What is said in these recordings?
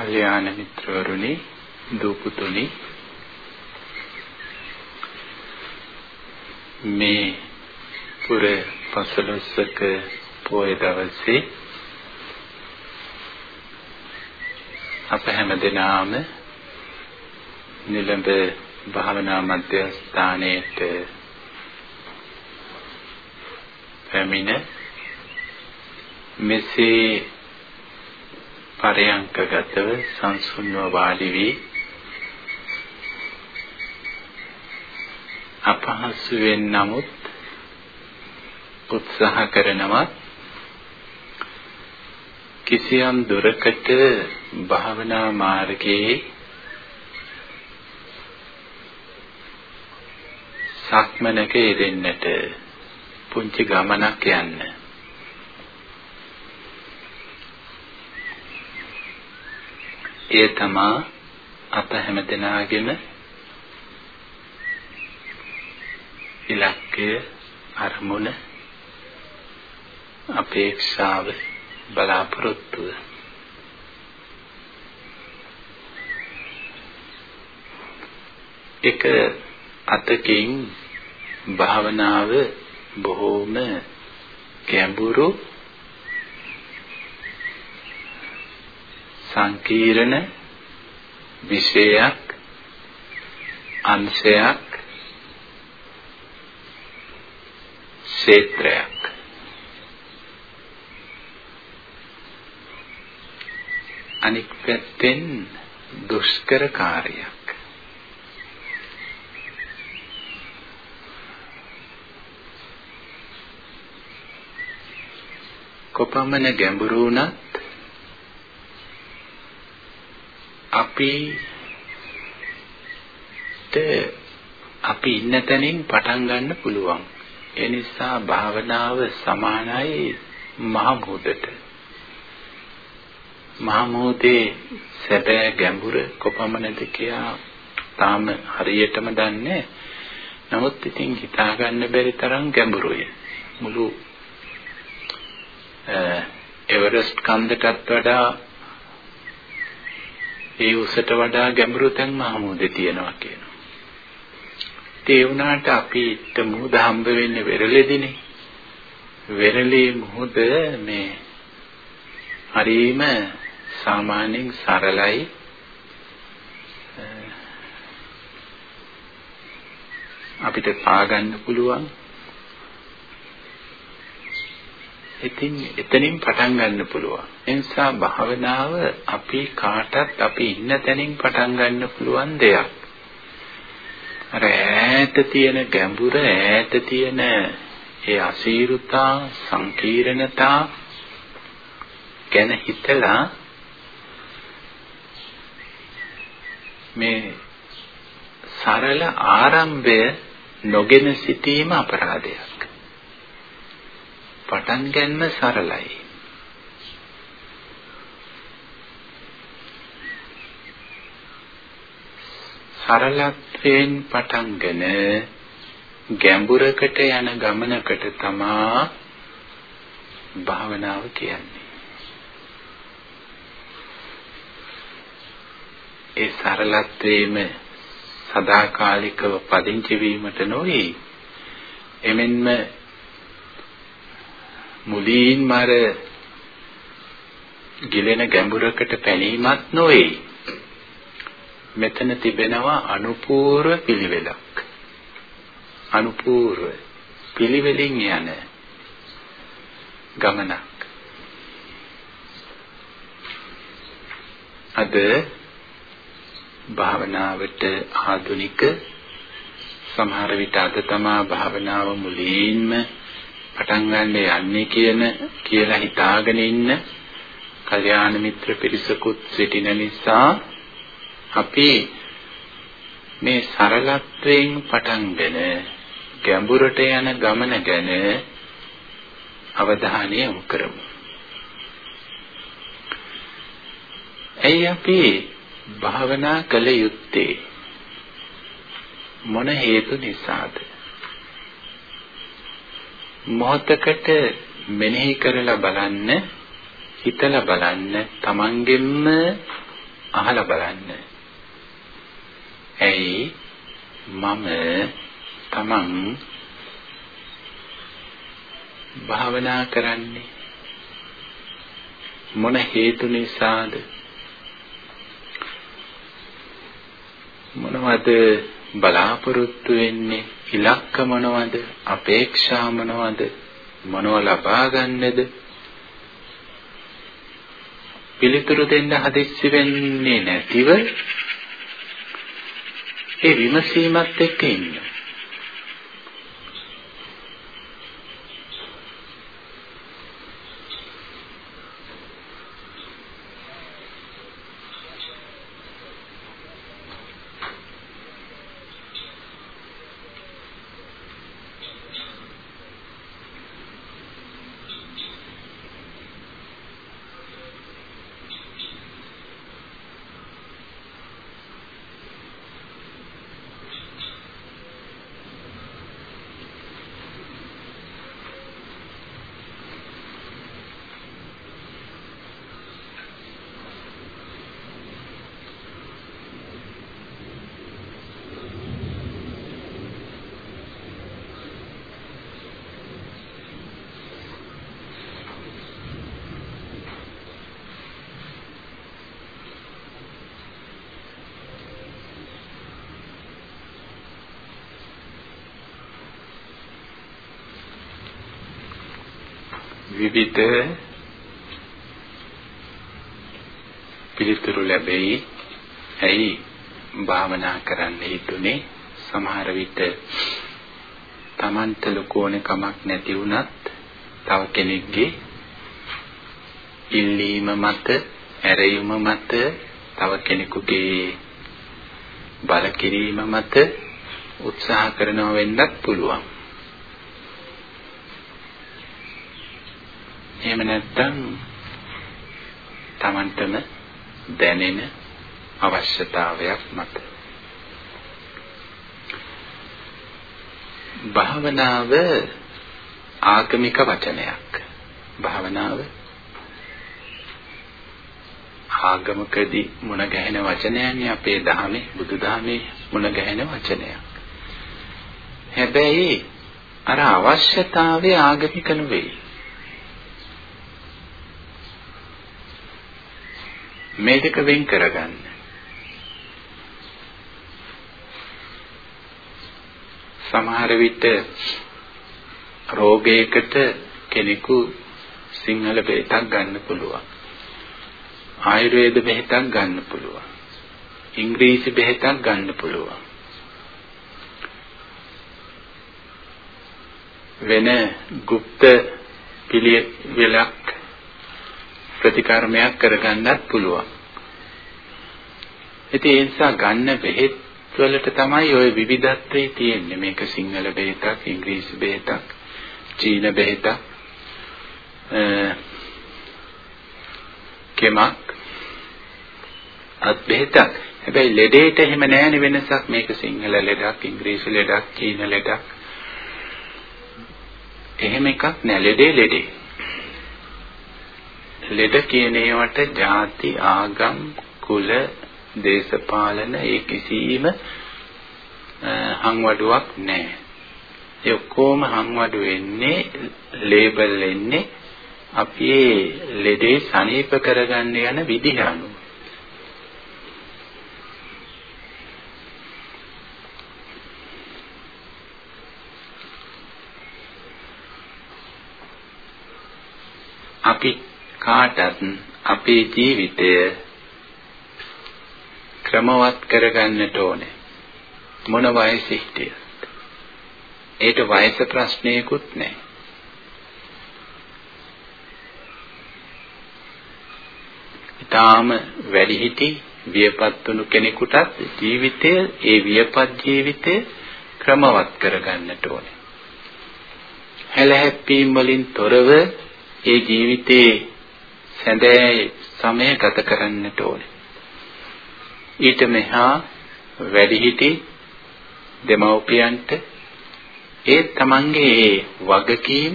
කල්යාණ මිත්‍රවරුනි දූපුතුනි මේ පුර පසළොස්වක පොය දවසේ අප හැම දිනාම නිලඹ භාවනා මධ්‍යස්ථානයේට පැමිණ මෙසේ පරයන්කගතව සංසුන්ව වාඩි වී අපහසුවෙන් නමුත් උත්සාහ කරනවා කිසියම් දුරකට භාවනා මාර්ගයේ සක්මනක යෙදෙන්නට පුංචි ගමනක් යන්න. එය තමා අප හැමදෙනාගේම ඉලක්කය අරමුණ අපේක්ෂාව බලාපොරොත්තුව එක අතකින් භාවනාව බොහෝම ගැඹුරු සංකීර්ණ විෂයක් අංශයක් ක්ෂේත්‍රයක්. අනික් පැත්තෙන් දුෂ්කර කාර්යයක්. කොපමණ ගැඹුරු වුණත් අපිට අපි ඉන්න තැනින් පටන් ගන්න පුළුවන්. ඒ නිසා භාවනාව සමානයි මහ මුහුදට. මහ මුහුදේ සැබෑ ගැඹුර කොපමණද කියලා තාම හරියටම දන්නේ නමුත් ඉතින් හිතා ගන්න බැරි තරම් ගැඹුරුයි. මුළු එවරස්ට් කන්දටත් වඩා ඒ උසට වඩා ගැඹුරු තැන් මහමුදේ තියෙනවා කියනවා. ඒ වුණාට අපිට මුහුද හම්බ වෙන්නේ වෙරළෙදිනේ. වෙරළේ මුහුද මේ හරීම සාමාන්‍යයෙන් සරලයි අපිට පාගන්න පුළුවන් ඉතින් එතනින් පටන් ගන්න පුළුවන්. ඒ නිසා භාවනාව අපි කාටත් අපි ඉන්න තැනින් පටන් ගන්න පුළුවන් දෙයක්. අර ඈත තියෙන ගැඹුර ඈත තියෙන ඒ අසීරුතා සංකීර්ණතා ගැන හිතලා මේ සරල ආරම්භය නොගෙන සිටීම අපරාධයක්. පටන් ගන්න සරලයි. සරලත්වයෙන් පටන්ගෙන ගැඹුරකට යන ගමනකට තමා භාවනාව කියන්නේ. ඒ සරලත්වයේම සදාකාලිකව පදිංචි වීමට නොවේ. එමෙන්ම මුලින්ම අර ගිලෙන ගැඹුරකට පැනීමත් නොවේ. මෙතන තිබෙනවා අනුපූර්ව පිළිවෙලක්. අනුපූර්ව පිළිවෙලින් යන ගමනක්. අද භාවනාවට ආධුනික සමහර විට අද තමා භාවනාව මුලින්ම පටන් ගන්න යන්නේ කියන කියලා හිතාගෙන ඉන්න කල්යාණ මිත්‍ර පිරිසකුත් සිටින නිසා අපි මේ සරලත්වයෙන් පටන්ගෙන ගැඹුරට යන ගමන ගැන අවධානය යොමු කරමු. ඇයි අපි භාවනා කළ යුත්තේ මොන හේතු නිසාද? මොහතකට මෙනෙහි කරලා බලන්න හිතලා බලන්න තමන්ගෙන්ම අහලා බලන්න. ඇයි? මම තමන් භාවනා කරන්නේ. මොන හේතු නිසාද? මොනවද බලාපොරොත්තු වෙන්නේ ඉලක්ක මොනවද? අපේක්ෂා මොනවද? මොනව ලබා ගන්නද? පිළිතුරු දෙන්න හදිස්සි වෙන්නේ නැතිව ඒ විමසීමත් එක්ක ඉන්න. විවිධ පිළිතුරු ලැබෙයි. ඇයි භාවනා කරන්න හිතුනේ? සමහර විට Tamanta ලකෝණ කමක් නැති වුණත් තව කෙනෙක්ගේ ඉල්ලීම මත, ඇරයුම මත, තව කෙනෙකුගේ බල කිරීම මත උත්සාහ කරනව වෙන්නත් පුළුවන්. එහෙම නැත්නම් Tamanටම දැනෙන අවශ්‍යතාවයක් මත. භාවනාව ආගමික වචනයක්. භාවනාව ආගමකදී මුණ ගැහෙන වචනයන්නේ අපේ දහමේ බුදුදහමේ මුණ ගැහෙන වචනයක්. හැබැයි අර අවශ්‍යතාවය ආගමික නෙවෙයි. මේ දෙක වෙන් කරගන්න. සමහර විට රෝගයකට කෙනෙකු සිංහල බෙහෙතක් ගන්න පුළුවන්. ආයුර්වේද බෙහෙතක් ගන්න පුළුවන්. ඉංග්‍රීසි බෙහෙතක් ගන්න පුළුවන්. වෙන গুপ্ত පිළිවෙලක් ප්‍රතිකර්මයක් කරගන්නත් පුළුවන්. ඉතින් ඒ නිසා ගන්න බෙහෙත් වලට තමයි ওই විවිධත්වය තියෙන්නේ. මේක සිංහල බෙහෙතක්, ඉංග්‍රීසි බෙහෙතක්, චීන බෙහෙතක්, කෙමක්, අත් බෙහෙතක්. හැබැයි ලෙඩේට එහෙම නෑනේ වෙනසක්. මේක සිංහල ලෙඩක්, ඉංග්‍රීසි ලෙඩක්, චීන ලෙඩක්. එහෙම එකක් නෑ. ලෙඩේ ලෙඩේ. ලෙඩ කියන ඒවට ಜಾති ආගම් කුල දේශපාලන ඒ කිසිම හංවඩුවක් නැහැ. ඒ ඔක්කොම හංවඩු වෙන්නේ ලේබල් වෙන්නේ අපි ඒ ලෙඩේ සනීප කරගන්න යන විදිහ අනුව. අපි කාටත් අපේ ජීවිතය ක්‍රමවත් කරගන්නට ඕනේ. මොන වයසෙට? ඒට වයස ප්‍රශ්නයකුත් නැහැ. ඊටාම වැඩිහිටි වියපත් වුණු කෙනෙකුටත් ජීවිතය ඒ වියපත් ජීවිතය ක්‍රමවත් කරගන්නට ඕනේ. හැලහැප්පීම් වලින් තොරව ඒ ජීවිතේ සැදෑ සමය ගත කරන්නට ඕනේ. ඊට මෙහා වැඩිහිටි දෙමව්පියන්ට ඒ තමන්ගේ වගකීම්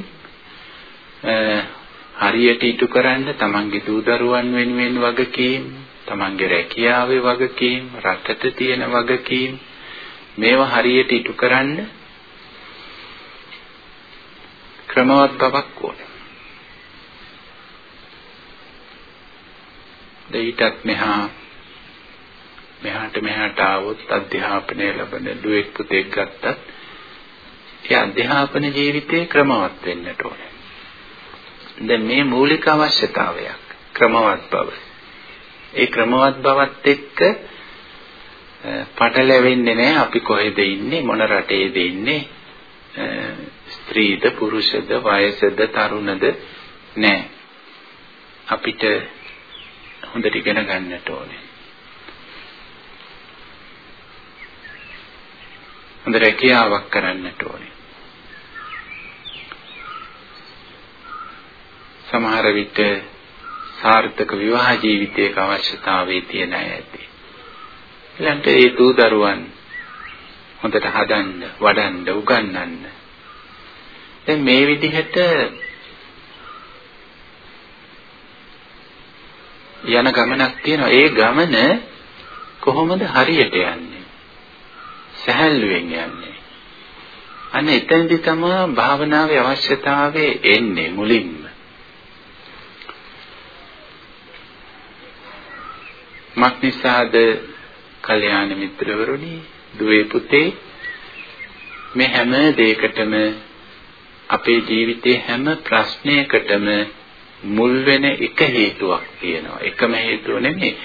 හරියට ඉටු කරන්න තමන්ගේ දූ දරුවන් වෙනුවෙන් වගකීම් තමන්ගේ රැකියාවේ වගකීම්, රටට තියෙන වගකීම් මේවා හරියට ඉටු කරන්න ක්‍රමවත් බවක් ඕනේ. දෙයිටත් මෙහා මෙහාට මෙහාට ආවොත් අධ්‍යාපනය ලැබෙන දුවෙක් පුතෙක් ගත්තත් ඒ අධ්‍යාපන ජීවිතේ ක්‍රමවත් වෙන්නට ඕනේ. දැන් මේ මූලික අවශ්‍යතාවයක් ක්‍රමවත් බව. ඒ ක්‍රමවත් බවත් එක්ක පටලැවෙන්නේ නැහැ අපි කොහෙද ඉන්නේ මොන රටේද ඉන්නේ ස්ත්‍රීද පුරුෂද වයසද තරුණද නැහැ අපිට හොඳට ඉගෙන ගන්නට ඕනේ හොඳ රැකියාවක් කරන්නට ඕනේ සමහර විට සාර්ථක විවාහ ජීවිතයක අවශ්‍යතාවයේ තියෙන අය ඇති. ඊළඟට ඒ දූ දරුවන් හොඳට හදන්න, වඩන්න, උගන්වන්න. දැන් මේ විදිහට යන ගමනක් තියෙනවා. ඒ ගමන කොහොමද හරියට යන්නේ? සැහැල්ලුවෙන් යන්නේ. අන්න එතනදි තමයි භාවනාවේ අවශ්‍යතාවය එන්නේ මුලින්ම. මක්නිසාද කල්යාණ මිත්‍රවරුනි දුවේ පුතේ මේ හැම දෙයකටම අපේ ජීවිතේ හැම ප්‍රශ්නයකටම මුල් වෙන එක හේතුවක් තියෙනවා. එකම හේතුව නෙමෙයි.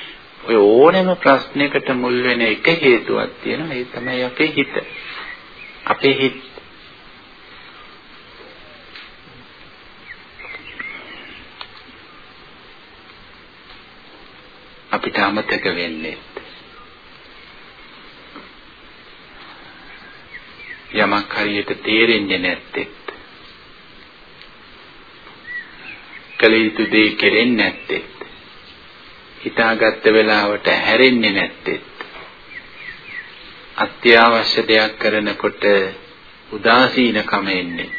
ඔය ඕනෑම ප්‍රශ්නයකට මුල් වෙන එක හේතුවක් තියෙනවා. ඒ තමයි අපේ හිත. අපේ හිත. අපිට අමතක වෙන්නේ යමක් හරියට තේරෙන්නේ නැත්තෙත් කල යුතු දේ කෙරෙන්නේ නැත්තෙත් හිතාගත්ත වෙලාවට හැරෙන්නේ නැත්තෙත් අත්‍යවශ්‍ය දෙයක් කරනකොට උදාසීනකම එන්නේ.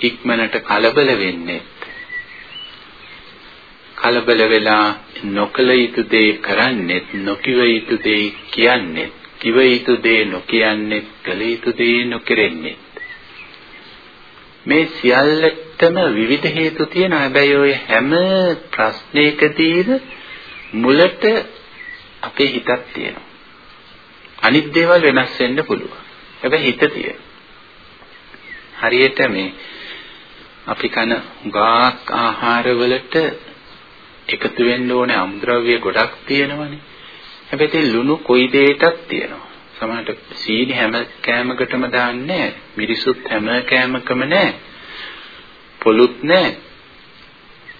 ඉක්මනට කලබල වෙන්නේ. කලබල වෙලා නොකල යුතු දේ කරන්නෙත් නොකිව යුතු දේ කියන්නෙත් කිව යුතු දේ නොකියන්නෙත් කල යුතු දේ නොකරෙන්නෙත් මේ සියල්ලටම විවිධ හේතු තියෙනවා හැබැයි ওই හැම ප්‍රශ්නයකදීම මුලට අපේ හිතක් තියෙනවා අනිත් දේවල් වෙනස් වෙන්න පුළුවන් හැබැයි හිත තියෙනවා හරියට මේ අපි කන ගාක් ආහාරවලට එකතු වෙන්න ඕනේ අමුද්‍රව්‍ය ගොඩක් තියෙනවනේ. හැබැයි ඒ ලුණු කොයි දෙයකටත් තියෙනවා. සමහරට සීනි හැම කෑමකටම දාන්නේ මිරිසුත් හැම කෑමකම නැහැ. පොලුත් නැහැ.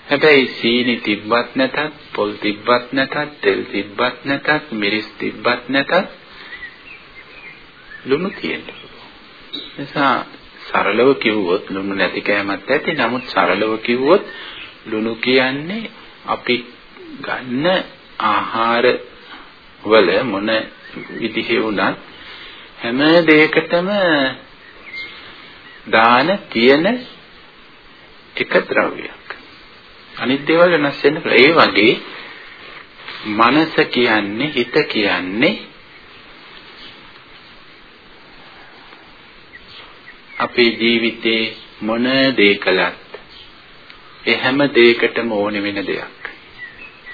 හැබැයි සීනි තිබ්බත් නැතත්, පොල් තිබ්බත් නැතත්, තෙල් තිබ්බත් නැතත්, මිරිස් තිබ්බත් නැතත් ලුණු තියෙනවා. නිසා සරලව කිව්වොත් ලුණු නැති කෑමක් ඇති. නමුත් සරලව කිව්වොත් ලුණු කියන්නේ අපි ගන්න ආහාර වල මොන විදිහේ වුණත් හැම දෙයකටම දාන තියෙන එක ද්‍රව්‍යයක්. අනිත් දේවල් වෙනස් වෙන්න පුළුවන්. ඒ වගේ මනස කියන්නේ හිත කියන්නේ අපේ ජීවිතේ මොන දේ කළත් ඒ හැම දෙයකටම ඕන වෙන දෙයක්.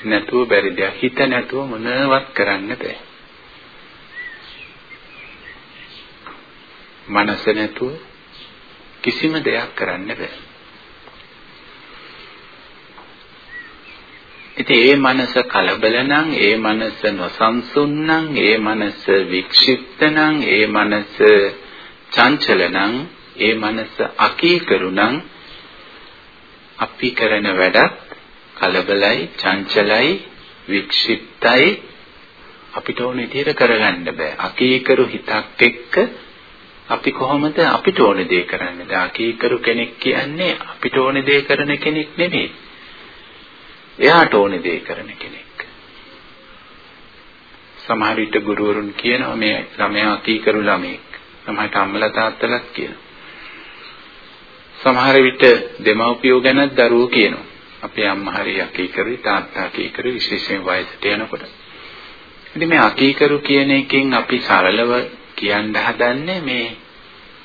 නැතුව බැරි දෙයක්. හිත නැතුව මොනවත් කරන්න බෑ. මනස නැතුව කිසිම දෙයක් කරන්න බෑ. ඉතින් ඒ මනස කලබල නම්, ඒ මනස නොසන්සුන් නම්, ඒ මනස වික්ෂිප්ත නම්, ඒ මනස චංචල නම්, ඒ මනස අකීකරු නම් අපි කරන වැඩත් කලබලයි, චංචලයි, වික්ෂිප්තයි අපිට ඕන විදිහට කරගන්න බෑ. අකීකරු හිතක් එක්ක අපි කොහොමද අපිට ඕන දේ කරන්නේ? දැන් අකීකරු කෙනෙක් කියන්නේ අපිට ඕන දේ කරන කෙනෙක් නෙමෙයි. එයාට ඕන දේ කරන කෙනෙක්. සමහර විට ගුරුවරුන් කියනවා මේ ළමයා අකීකරු ළමෙක්. සමහරට අම්මලා තාත්තලාත් කියනවා. සමහර විට දෙමව්පියෝ ගැනත් දරුවෝ කියනවා. අපේ අම්මා හරි අකීකරුයි තාත්තා අකීකරුයි විශේෂයෙන් වයසට යනකොට. ඉතින් මේ අකීකරු කියන එකෙන් අපි සරලව කියන්න හදන්නේ මේ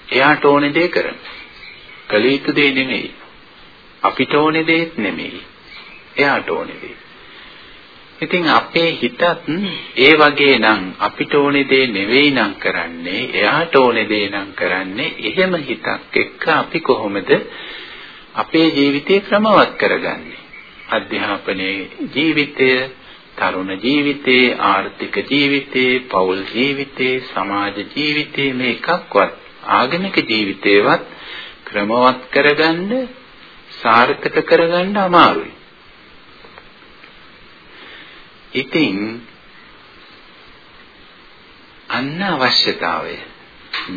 එයාට ඕනේ දේ කරන. කළ යුතු දේ නෙමෙයි. අපිට ඕනේ දේත් නෙමෙයි. එයාට ඕනේ දේ. ඉතින් අපේ හිතත් ඒ වගේ නම් අපිට ඕනේ දේ නෙවෙයි නම් කරන්නේ එයාට ඕනේ දේ නම් කරන්නේ එහෙම හිතක් එක්ක අපි කොහොමද අපේ ජීවිතය ක්‍රමවත් කරගන්නේ අධ්‍යාපනයේ ජීවිතය තරුණ ජීවිතේ ආර්ථික ජීවිතේ පෞල් ජීවිතේ සමාජ ජීවිතේ මේ එකක්වත් ආගමික ජීවිතේවත් ක්‍රමවත් කරගන්න සාර්ථක කරගන්න අමාරුයි. ඉතින් අන්න අවශ්‍යතාවය.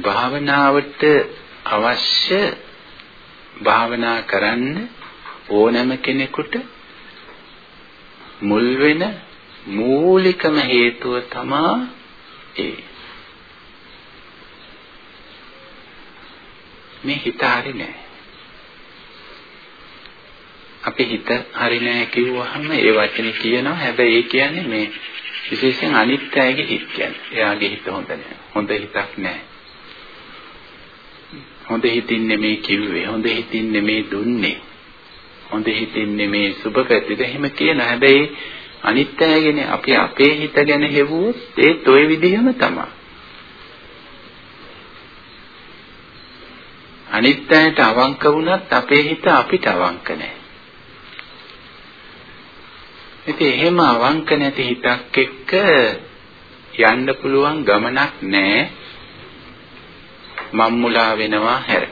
භාවනාවට අවශ්‍ය භාවනා කරන්න ඕනෑම කෙනෙකුට මුල් වෙන මූලිකම හේතුව තමා ඒ මේ හිත හරි නෑ අපි හිත හරි නෑ කිව්වහම ඒ වචනේ කියනවා. හැබැයි ඒ කියන්නේ මේ විශේෂයෙන් අනිත් අයගේ හිත කියන්නේ. එයාගේ හිත හොඳ නෑ. හොඳ හිතක් නෑ. හොඳ හිතින් නෙමේ කිව්වේ. හොඳ හිතින් නෙමේ දුන්නේ. හොඳ හිතින් නෙමේ සුබ පැතිද එහෙම කියන. හැබැයි අනිත් අයගෙන අපි අපේ හිත ගැන හෙව්වොත් ඒත් ওই විදිහම තමයි. අනිත් අයට අවංක වුණත් අපේ හිත අපිට අවංක නැහැ. ඉතින් එහෙම අවංක නැති හිතක් එක්ක යන්න පුළුවන් ගමනක් නැහැ. මම්මුලා වෙනවා හැර.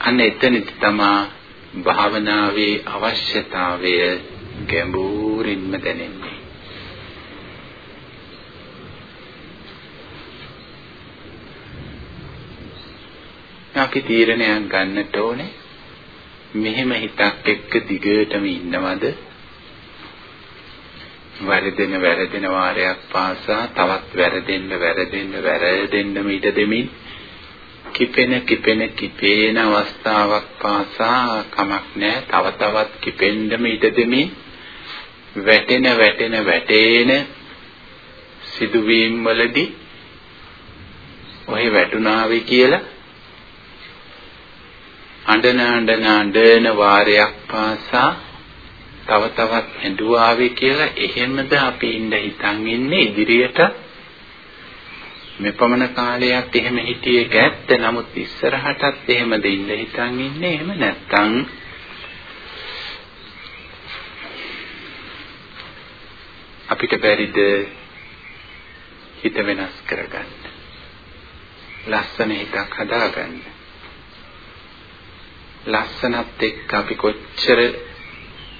අන්න එතනදි තමයි භාවනාවේ අවශ්‍යතාවය ගැඹුරින්ම දැනෙන්නේ. අපි තීරණයක් ගන්නට ඕනේ මෙහෙම හිතක් එක්ක දිගටම ඉන්නවද? වැරදෙන වැරදෙන වාරයක් පාසා තවත් වැරදෙන්න වැරදෙන්න වැරදෙන්නම ඉඩ දෙමින් කිපෙන කිපෙන කිපේන අවස්ථාවක් පාසා කමක් නැහැ. තව තවත් කිපෙන්නම ඉඩ දෙමින් වැටෙන වැටෙන වැටේන සිදුවීම් වලදී ඔය වැටුණාවේ කියලා අඬන අඬන අඬන වාරයක් පාසා තව තවත් ඇඬුවාවේ කියලා එහෙමද අපි ඉඳ හිතන් ඉන්නේ ඉදිරියට මෙපමණ කාලයක් එහෙම හිටියේ ගැත්ත නමුත් ඉස්සරහටත් එහෙමද ඉඳ හිතන් ඉන්නේ එහෙම නැත්තම් අපිට බැරිද හිත වෙනස් කරගන්න? ලස්සන හිතක් හදාගන්න. ලස්සනත් එක්ක අපි කොච්චර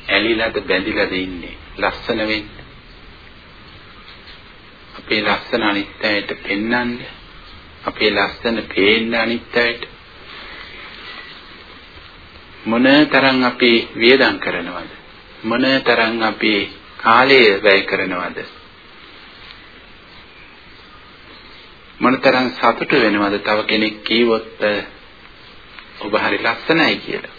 ඇලිලාද බැඳිලාද ඉන්නේ? ලස්සන වෙන්න අපේ ලස්සන අනිත්‍යයට පෙන්වන්න අපේ ලස්සන පේන්න අනිත්‍යයට මොන තරම් අපි වියදම් කරනවද මොන තරම් අපි කාලය වැය කරනවද මොනතරම් සතුට වෙනවද තව කෙනෙක් කීවොත් ඔබ හරි ලස්සනයි කියලා.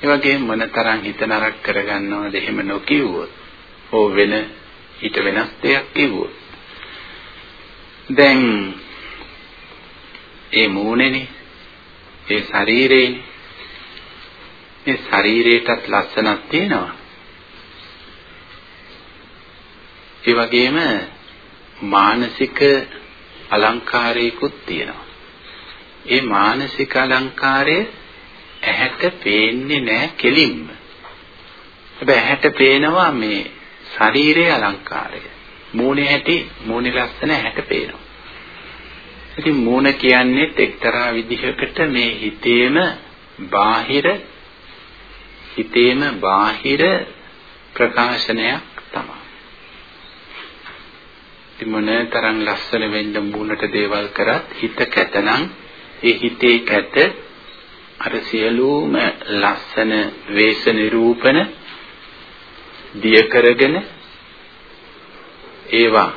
ඒ වගේම මොනතරම් හිත නරක කරගන්නවද එහෙම නොකියුවොත්. ඕ වෙන ඊට වෙනස් දෙයක් කිව්වොත්. දැන් ඒ මූණේනේ ඒ ශරීරේනේ මේ ශරීරයටත් ලස්සනක් තියෙනවා. ඒ වගේම මානසික අලංකාරයකුත් තියෙනවා. ඒ මානසික අලංකාරය ඇහැට පේන්නේ නැහැ කෙලින්ම. හැබැයි ඇහැට පේනවා මේ ශරීරයේ අලංකාරය. මූණේ හැටි මූණේ ලස්සන ඇහැට පේනවා. ඉතින් මූණ කියන්නේ එක්තරා විදිහකට මේ හිතේම බාහිර හිතේම බාහිර ප්‍රකාශනයක් තමයි. ඉතින් මොන තරම් ලස්සන වෙන්න මූණට දේවල් කරත් හිත කැතනම් ඒ හිතේ කැත අර සියලුම ලස්සන වේශ නිරූපණ දිය කරගෙන ඒවා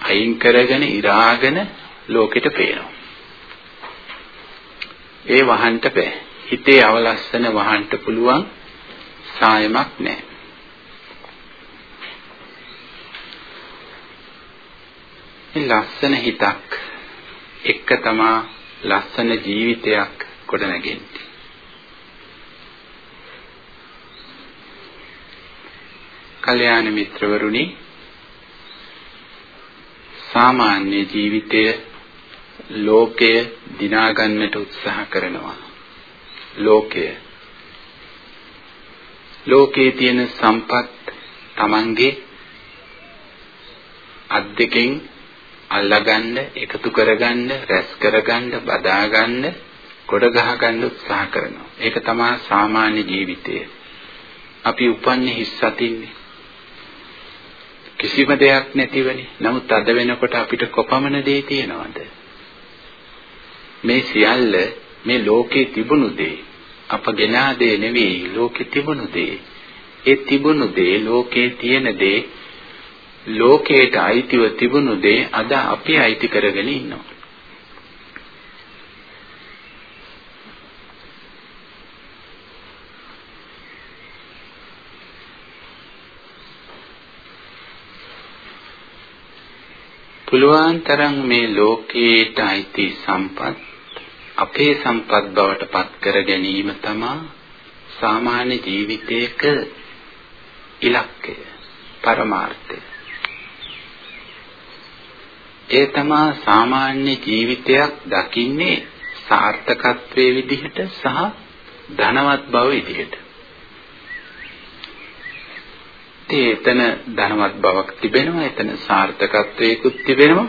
අයින් කරගෙන ඉරාගෙන ලෝකෙට පේනවා. ඒ වහන්න බෑ. හිතේ අවලස්සන වහන්න පුළුවන් සායමක් නැහැ. මේ ලස්සන හිතක් එක තමා ලස්සන ජීවිතයක් ගොඩනගෙන්නේ. කල්‍යාණ මිත්‍රවරුනි සාමාන්‍ය ජීවිතය ලෝකය දිනා ගන්නට උත්සාහ කරනවා. ලෝකය. ලෝකයේ තියෙන සම්පත් Tamange අත් දෙකෙන් අල්ලගන්න එකතු කරගන්න රැස් කරගන්න බදාගන්න ගොඩ ගහගන්න උත්සාහ කරනවා. ඒක තමයි සාමාන්‍ය ජීවිතය. අපි උපන්නේ හිස් අතින්නේ කිසිම දෙයක් නැතිවනේ. නමුත් අද වෙනකොට අපිට කොපමණ දේ තියනවද? මේ සියල්ල මේ ලෝකේ තිබුණු දේ. අප ගෙනා දේ නෙවෙයි ලෝකේ තිබුණු දේ. ඒ තිබුණු දේ ලෝකේ තියෙන දේ ලෝකයට අයිතිව තිබුණු දේ අද අපි අයිති කරගෙන ඉන්නවා. පුළුවන් තරම් මේ ලෝකයට අයිති සම්පත් අපේ සම්පත් බවට පත් කර ගැනීම තමයි සාමාන්‍ය ජීවිතයක ඉලක්කය පරමාර්ථය. ඒ තමයි සාමාන්‍ය ජීවිතයක් දකින්නේ සාර්ථකත්වයේ විදිහට සහ ධනවත් බව විදිහට. ඉතින් එතන ධනවත් බවක් තිබෙනවා එතන සාර්ථකත්වයකුත් තිබෙනවා.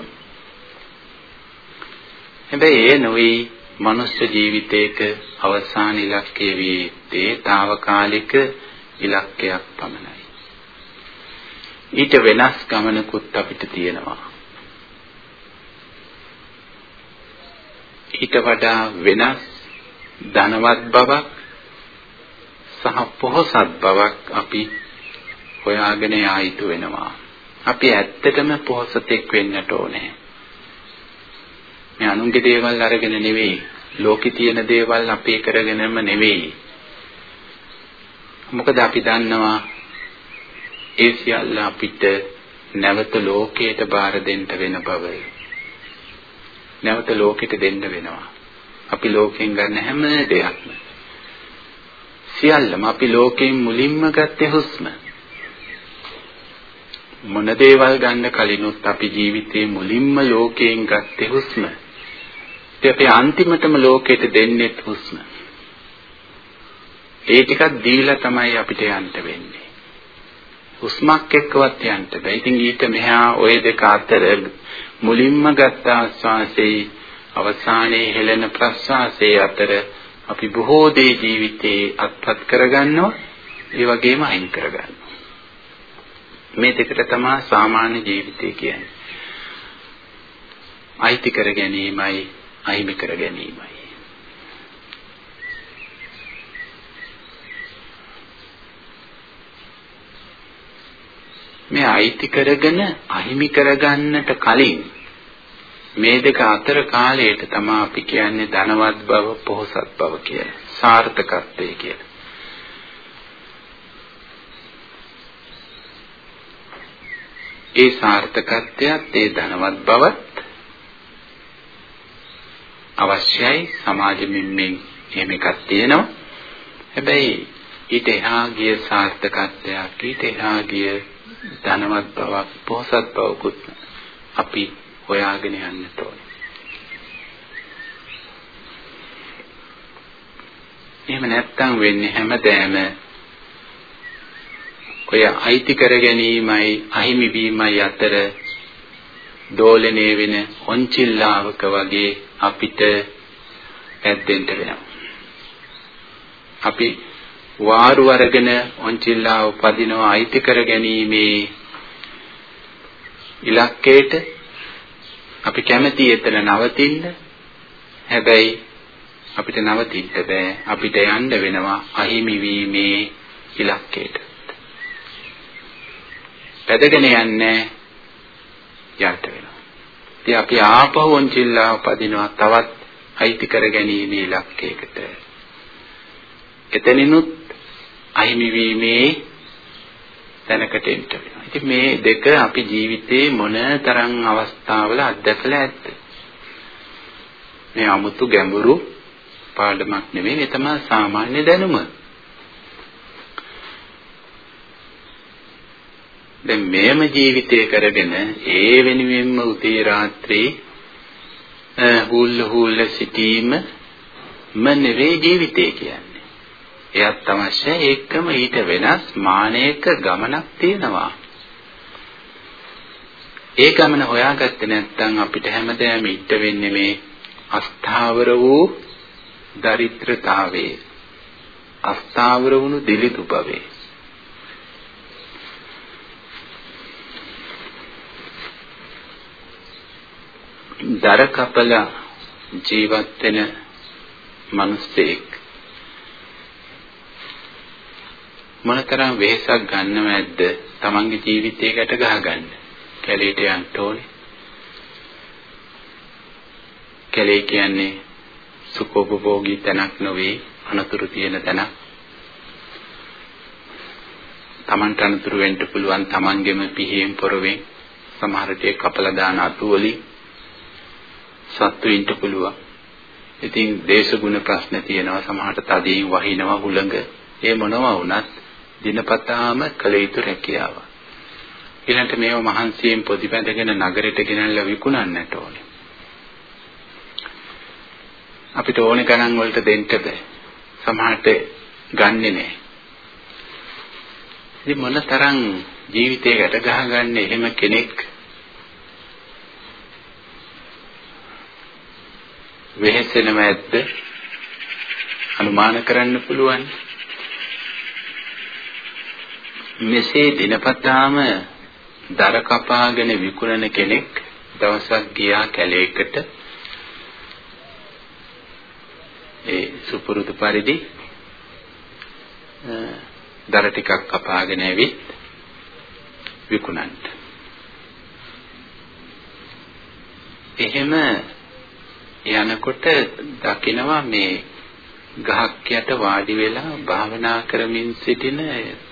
හැබැයි ඒ නොවේ මනුෂ්‍ය ජීවිතයක අවසාන ඉලක්කය වී යුත්තේ తాවකාලික ඉලක්කයක් පමණයි. ඊට වෙනස් ගමනකුත් අපිට තියෙනවා. ඊට වඩා වෙනස් ධනවත් බවක් සහ පොහොසත් බවක් අපි හොයාගෙන යා යුතු වෙනවා. අපි ඇත්තටම පොහසතෙක් වෙන්නට ඕනේ. මේ අනුන්ගේ දේවල් අරගෙන නෙවෙයි, ලෝකේ තියෙන දේවල් අපේ කරගෙනම නෙවෙයි. මොකද අපි දන්නවා ඒ සියල්ල අපිට නැවත ලෝකයට බාර දෙන්න වෙන බව. නැවත ලෝකෙට දෙන්න වෙනවා. අපි ලෝකෙන් ගන්න හැම දෙයක්ම සියල්ලම අපි ලෝකයෙන් මුලින්ම ගත්තේ හුස්ම. මොන දේවල් ගන්න කලිනුත් අපි ජීවිතේ මුලින්ම ලෝකයෙන් ගත්තේ හුස්ම. ඉතින් අපි අන්තිමටම ලෝකෙට දෙන්නේ හුස්ම. ඒ ටිකක් දීලා තමයි අපිට යන්න වෙන්නේ. හුස්මක් එක්කවත් යන්න බෑ. ඉතින් ඊට මෙහා ওই දෙක අතර මුලින්ම ගත්ත ආස්වාසේ අවසානයේ හෙළෙන ප්‍රස්වාසයේ අතර අපි බොහෝ දේ ජීවිතේ අත්පත් කරගන්නවා ඒ වගේම අයින් කරගන්නවා මේ දෙකට තමයි සාමාන්‍ය ජීවිතය කියන්නේ. අයිති කර ගැනීමයි අහිමි කර ගැනීමයි. මේ අයිති කරගෙන අහිමි කරගන්නට කලින් මේ දෙක අතර කාලයට තමයි අපි කියන්නේ ධනවත් බව පොහොසත් බව කියලා. සාර්ථකත්වය කියලා. ඒ සාර්ථකත්වයත් ඒ ධනවත් බවත් අවශ්‍යයි. සමාජෙමින් මෙන් එහෙම එකක් තියෙනවා. හැබැයි ඊට එහා ගිය සාර්ථකත්වයක් ඊට එහා ගිය ධනවත් බවක් පොහසත් බවකුත් අපි හොයාගෙන යන්න ඕනේ. එහෙම නැත්තම් වෙන්නේ හැමදෑම ඔය අයිති කර ගැනීමයි අහිමි වීමයි අතර දෝලණය වෙන ඔන්චිල්ලාවක වගේ අපිට ඇද්දෙන්න වෙනවා. අපි වාරු අරගෙන ඔන්චිල්ලාව පදිනවා අයිති කර ගැනීමේ ඉලක්කයට අපි කැමති එතන නවතින්න. හැබැයි අපිට නවතින්න බෑ. අපිට යන්න වෙනවා අහිමි වීමේ ඉලක්කයට. පැදගෙන යන්නේ යට වෙනවා. ඉතින් අපි ආපහු ඔන්චිල්ලා උපදිනවා තවත් අයිති කර ගැනීම ඉලක්කයකට එතනිනුත් අහිමි වීමේ තැනකට එන්න වෙනවා. ඉතින් මේ දෙක අපි ජීවිතේ මොන තරම් අවස්ථාවල අත්දැකලා ඇද්ද? මේ 아무තු ගැඹුරු පාඩමක් නෙමෙයි මේ තමයි සාමාන්‍ය දැනුම. දැන් මේම ජීවිතය කරගෙන ඒ වෙනුවෙන්ම උදේ රාත්‍රී හුල්ල හුල්ල සිටීම ම නෙවෙයි ජීවිතය කියන්නේ. එයත් අවශ්‍ය ඒකම ඊට වෙනස් මානයක ගමනක් තියෙනවා. ඒ ගමන හොයාගත්තේ නැත්නම් අපිට හැමදේම ඉෂ්ට වෙන්නේ මේ අස්ථාවර වූ දරිද්‍රතාවයේ අස්ථාවර වුණු දිලිදු භවයේ දර කපලා ජීවත් වෙන මිනිස්සෙක් මොනතරම් වෙහෙසක් ගන්නවද තමන්ගේ ජීවිතයකට ගහගන්න. කැලේට යන්න ඕනේ. කැලේ කියන්නේ සුඛෝපභෝගී තැනක් නොවේ අනතුරු තියෙන තැනක්. තමන්ට අනතුරු වෙන්න පුළුවන් තමන්ගෙම පිහියෙන් පොරවෙන් සමහර ටික කපලා දාන අතු වලින් සත්තු ඉන්න පුළුවන්. ඉතින් දේශගුණ ප්‍රශ්න තියෙනවා සමහරට තදින් වහිනවා හුළඟ. ඒ මොනවා වුණත් දිනපතාම කළ යුතු රැකියාව. ඊළඟට මේව මහන්සියෙන් පොඩි බැඳගෙන නගරෙට ගෙනල්ලා විකුණන්නට ඕනේ. අපිට ඕනේ ගණන් වලට දෙන්න බෑ. සමහරට ගන්නෙ නෑ. ඉතින් මොන තරම් ජීවිතයකට ගහගන්න එහෙම කෙනෙක් වෙහෙසෙනව ඇද්ද? අනුමාන කරන්න පුළුවන්. මෙසේ දිනපතාම දර කපාගෙන විකුණන කෙනෙක් දවසක් ගියා කැලේකට ඒ සුපුරුදු පරිදි දර ටිකක් කපාගෙන ඇවිත් විකුණන්න. එහෙම යනකොට දකිනවා මේ ගහක් යට වාඩි වෙලා භාවනා කරමින් සිටින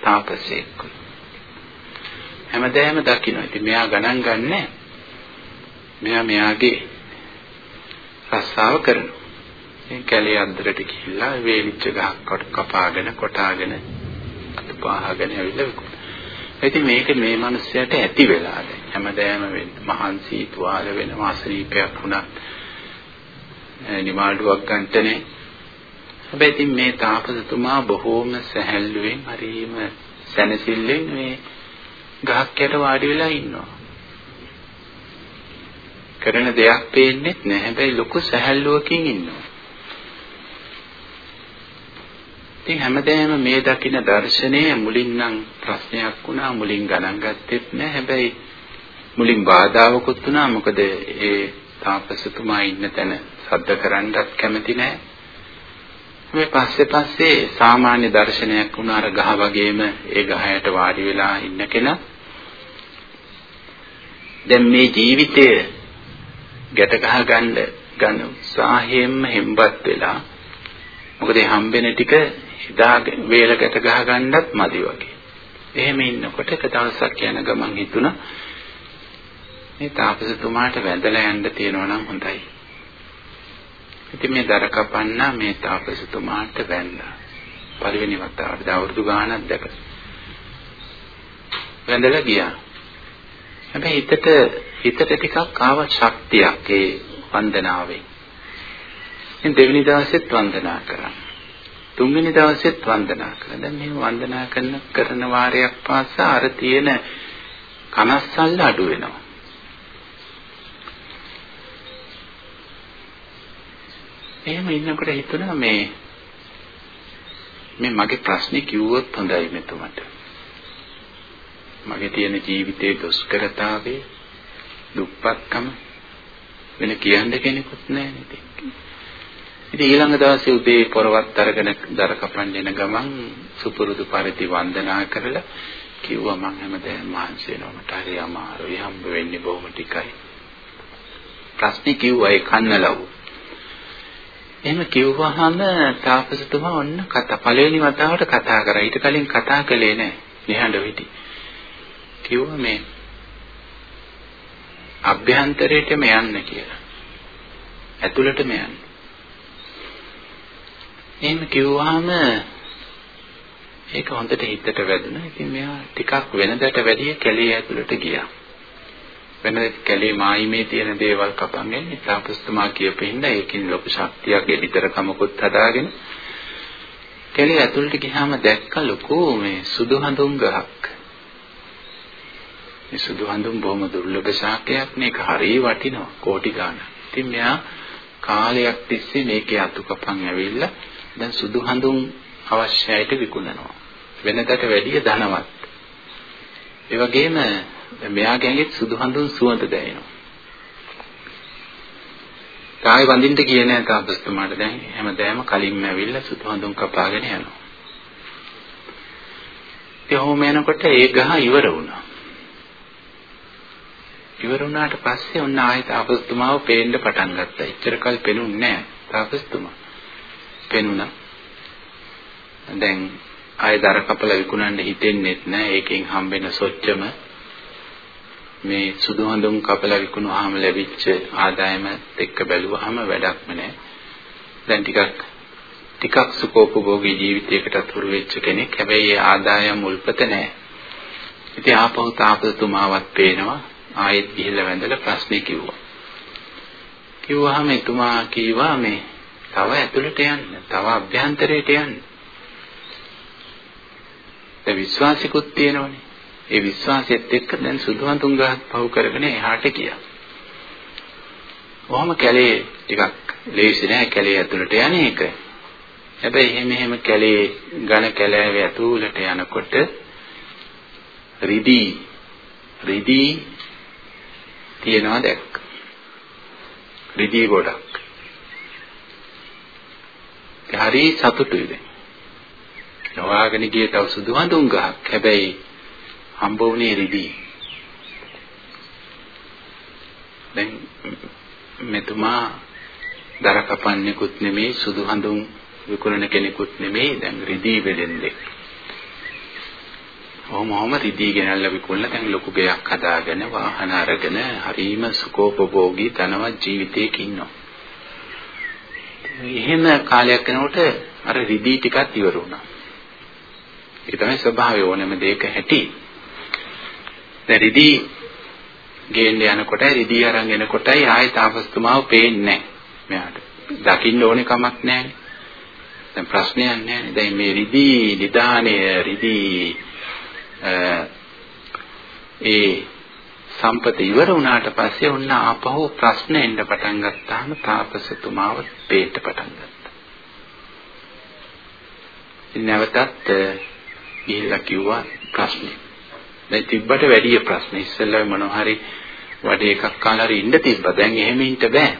තාපසයෙක්. හැමදාම දකිනවා. ඉතින් මෙයා ගණන් ගන්නෑ. මෙයා මෙයාගේ රස්සාව කරනවා. ඉතින් කැලේ අද්දරට ගිහිල්ලා වේලිච්ච ගහක් කොට කපාගෙන කොටාගෙන අතපහගෙන ඇවිල්ලා විකුණනවා. ඉතින් මේක මේ මිනිස්සයාට ඇති වෙලා දැන් හැමදාම වෙන්නේ මහන්සි තුවාල වෙන මාසරීපයක් වුණත් නිවාඩුවක් ගන්නටනේ. හැබැයි ඉතින් මේ තාපසතුමා බොහෝම සැහැල්ලුවෙන් හරිම සැනසෙල්ලෙන් මේ ගහක් යට වාඩි වෙලා ඉන්නවා. කරන දෙයක් පේන්නේ නැහැ. හැබැයි ලොකු සැහැල්ලුවකින් ඉන්නවා. ඉතින් හැමදේම මේ දකින්න දර්ශනය මුලින් නම් ප්‍රශ්නයක් වුණා මුලින් ගණන් ගත්තෙත් නෑ හැබැයි මුලින් බාධාවකුත් වුණා මොකද ඒ තාපසතුමා ඉන්න තැන සද්ද කරන්නත් කැමති නැහැ. මේ පස්සේ පස්සේ සාමාන්‍ය දර්ශනයක් වුණා අර ගහ වගේම ඒ ගහයට වාඩි වෙලා ඉන්න කෙනා දැන් මේ ජීවිතය ගැට ගහ ගන්න ගන්න උත්සාහයෙන්ම හෙම්බත් වෙලා මොකද හම්බෙන ටික හිතා වේල ගැට ගහ ගන්නත් මදි වගේ. එහෙම ඉන්නකොට එක දවසක් යන ගමන් හිතුණා මේ තාපසතුමාට වැඳලා යන්න තියෙනවා නම් හොඳයි. ඉතින් මේ දර කපන්න මේ තාපසතුමාට වැඳලා. පළවෙනි වතාවට අවුරුදු ගාණක් දැක. වැඳලා ගියා. හැබැයි හිතට හිතට ටිකක් ආව ශක්තියක් ඒ වන්දනාවෙන්. ඉතින් දෙවෙනි දවසෙත් වන්දනා කරා. තුන්වෙනි දවසෙත් වන්දනා කළා. දැන් මේ වන්දනා කරන කරන වාරයක් පාසා අර තියෙන කනස්සල්ල අඩු වෙනවා. එහෙම ඉන්නකොට හිතුණා මේ මේ මගේ ප්‍රශ්නේ කිව්වොත් හොඳයි මෙතුමට. මගේ තියෙන ජීවිතයේ දුෂ්කරතාවේ දුප්පත්කම වෙන කියන්න කෙනෙකුත් නැහැ නේද? ඉතින් ඊළඟ දවසේ උදේ පොරවත් අරගෙන දර කපන්න එන ගමන් සුපුරුදු පරිදි වන්දනා කරලා කිව්වා මං හැමදාම මහන්සි වෙනවා මට හරි අමාරුයි හම්බ වෙන්නේ බොහොම ටිකයි. ප්‍රශ්නේ කිව්වා ඒ කන්නලව්. එහෙම කිව්වහම තාපසතුමා ඔන්න කතා පළවෙනි වතාවට කතා කරා. ඊට කලින් කතා කළේ නැහැ. නිහඬව හිටි. කිව්වා මේ අභ්‍යන්තරයටම යන්න කියලා. ඇතුළටම යන්න. එහෙම කිව්වහම ඒක හොඳට හිතට වැදුනා. ඉතින් මෙයා ටිකක් වෙනදට වැඩිය කැලේ ඇතුළට ගියා. වෙන කැලේ මායිමේ තියෙන දේවල් කපන් ගන්නේ තාපස්තුමා කියපින්න ඒකින් ලොකු ශක්තියක් එඩිතරකමකුත් හදාගෙන කැලේ ඇතුළට ගියාම දැක්ක ලොකු මේ සුදු හඳුන් ගහක්. මේ සුදු හඳුන් බොහොම දුර්ලභ ශාකයක් මේක හරිය වටිනවා කෝටි ගාණක්. ඉතින් මෙයා කාලයක් තිස්සේ මේකේ අතු කපන් ඇවිල්ලා දැන් සුදු හඳුන් අවශ්‍යයිට විකුණනවා. වෙනදට වැඩිය ධනවත්. ඒ වගේම මෙයාගේ ඇඟෙත් සුදු හඳුන් සුවඳ දැනෙනවා. කායි වඳින්න කියේ නැහැ තාපස්තුමාට දැන් හැමදාම කලින්ම ඇවිල්ලා සුදු හඳුන් කපාගෙන යනවා. ඒ ඔහොම යනකොට ඒ ගහ ඉවර වුණා. ඉවර වුණාට පස්සේ ඔන්න ආයෙත් තාපස්තුමාව පේන්න පටන් ගත්තා. එච්චර කල් පෙනුන්නේ නැහැ තාපස්තුමා. පෙනුණා. දැන් ආයෙ දර කපල විකුණන්න හිතෙන්නේ නැහැ. ඒකෙන් හම්බෙන සොච්චම මේ සුදු හඳුන් කපලා විකුණුවාම ලැබිච්ච ආදායම එක්ක බැලුවාම වැඩක්ම නැහැ. දැන් ටිකක් ටිකක් සුඛෝපභෝගී ජීවිතයකට හුරු වෙච්ච කෙනෙක්. හැබැයි ඒ ආදායම උල්පත නැහැ. ඉතින් ආපහු තාපසතුමාවත් පේනවා. ආයෙත් ගිහිල්ලා වැඳලා ප්‍රශ්නේ කිව්වා. කිව්වහම එතුමා කීවා මේ තව ඇතුළට යන්න, තව අභ්‍යන්තරයට යන්න. ඒ විශ්වාසිකුත් තියෙනවනේ. ඒ විශ්වාසයත් එක්ක දැන් සුදුහඳුන් ගහක් පහු කරගෙන එහාට ගියා. කොහොම කැලේ ටිකක් ලේසි නෑ කැලේ ඇතුළට යන්නේ ඒක. හැබැයි එහෙම එහෙම කැලේ ඝන කැලෑවේ ඇතුළට යනකොට රිදී රිදී තියනවා දැක්ක. රිදී ගොඩක්. හරි සතුටුයි දැන්. හොයාගෙන ගිය තව සුදු හඳුන් ගහක්. හැබැයි හම්බ වුණේ රිදී. දැන් මෙතුමා දර කපන්නෙකුත් නෙමෙයි සුදු හඳුන් විකුණන කෙනෙකුත් නෙමෙයි දැන් රිදී වෙලෙන්දෙක්. ඔහොමම රිදී ගෙනල්ලා විකුණලා දැන් ලොකු ගෙයක් හදාගෙන වාහන අරගෙන හරීම සුඛෝපභෝගී ධනවත් ජීවිතයක ඉන්නවා. එහෙම කාලයක් යනකොට අර රිදී ටිකක් ඉවර වුණා. ඒක තමයි ස්වභාවය ඕනෑම දෙයක හැටි. දැන් රිදී ගේන්න යනකොට රිදී අරන් එනකොටයි ආයෙ තාපස්තුමාව පේන්නේ නැහැ. මෙයාට. දකින්න ඕනේ කමක් නැහැ. දැන් ප්‍රශ්නයක් නැහැ. දැන් මේ රිදී නිදානය රිදී ඒ සම්පත ඉවර වුණාට පස්සේ ඔන්න ආපහු ප්‍රශ්න එන්න පටන් ගත්තාම තාපසතුමාව පේන්න පටන් ගත්තා. නැවතත් ගිහිල්ලා කිව්වා ප්‍රශ්නේ. දැන් තිබ්බට වැඩි ප්‍රශ්න ඉස්සෙල්ලා මොනවා හරි වඩේ එකක් කාලා හරි ඉන්න තිබ්බා. දැන් එහෙම ඉන්න බෑ.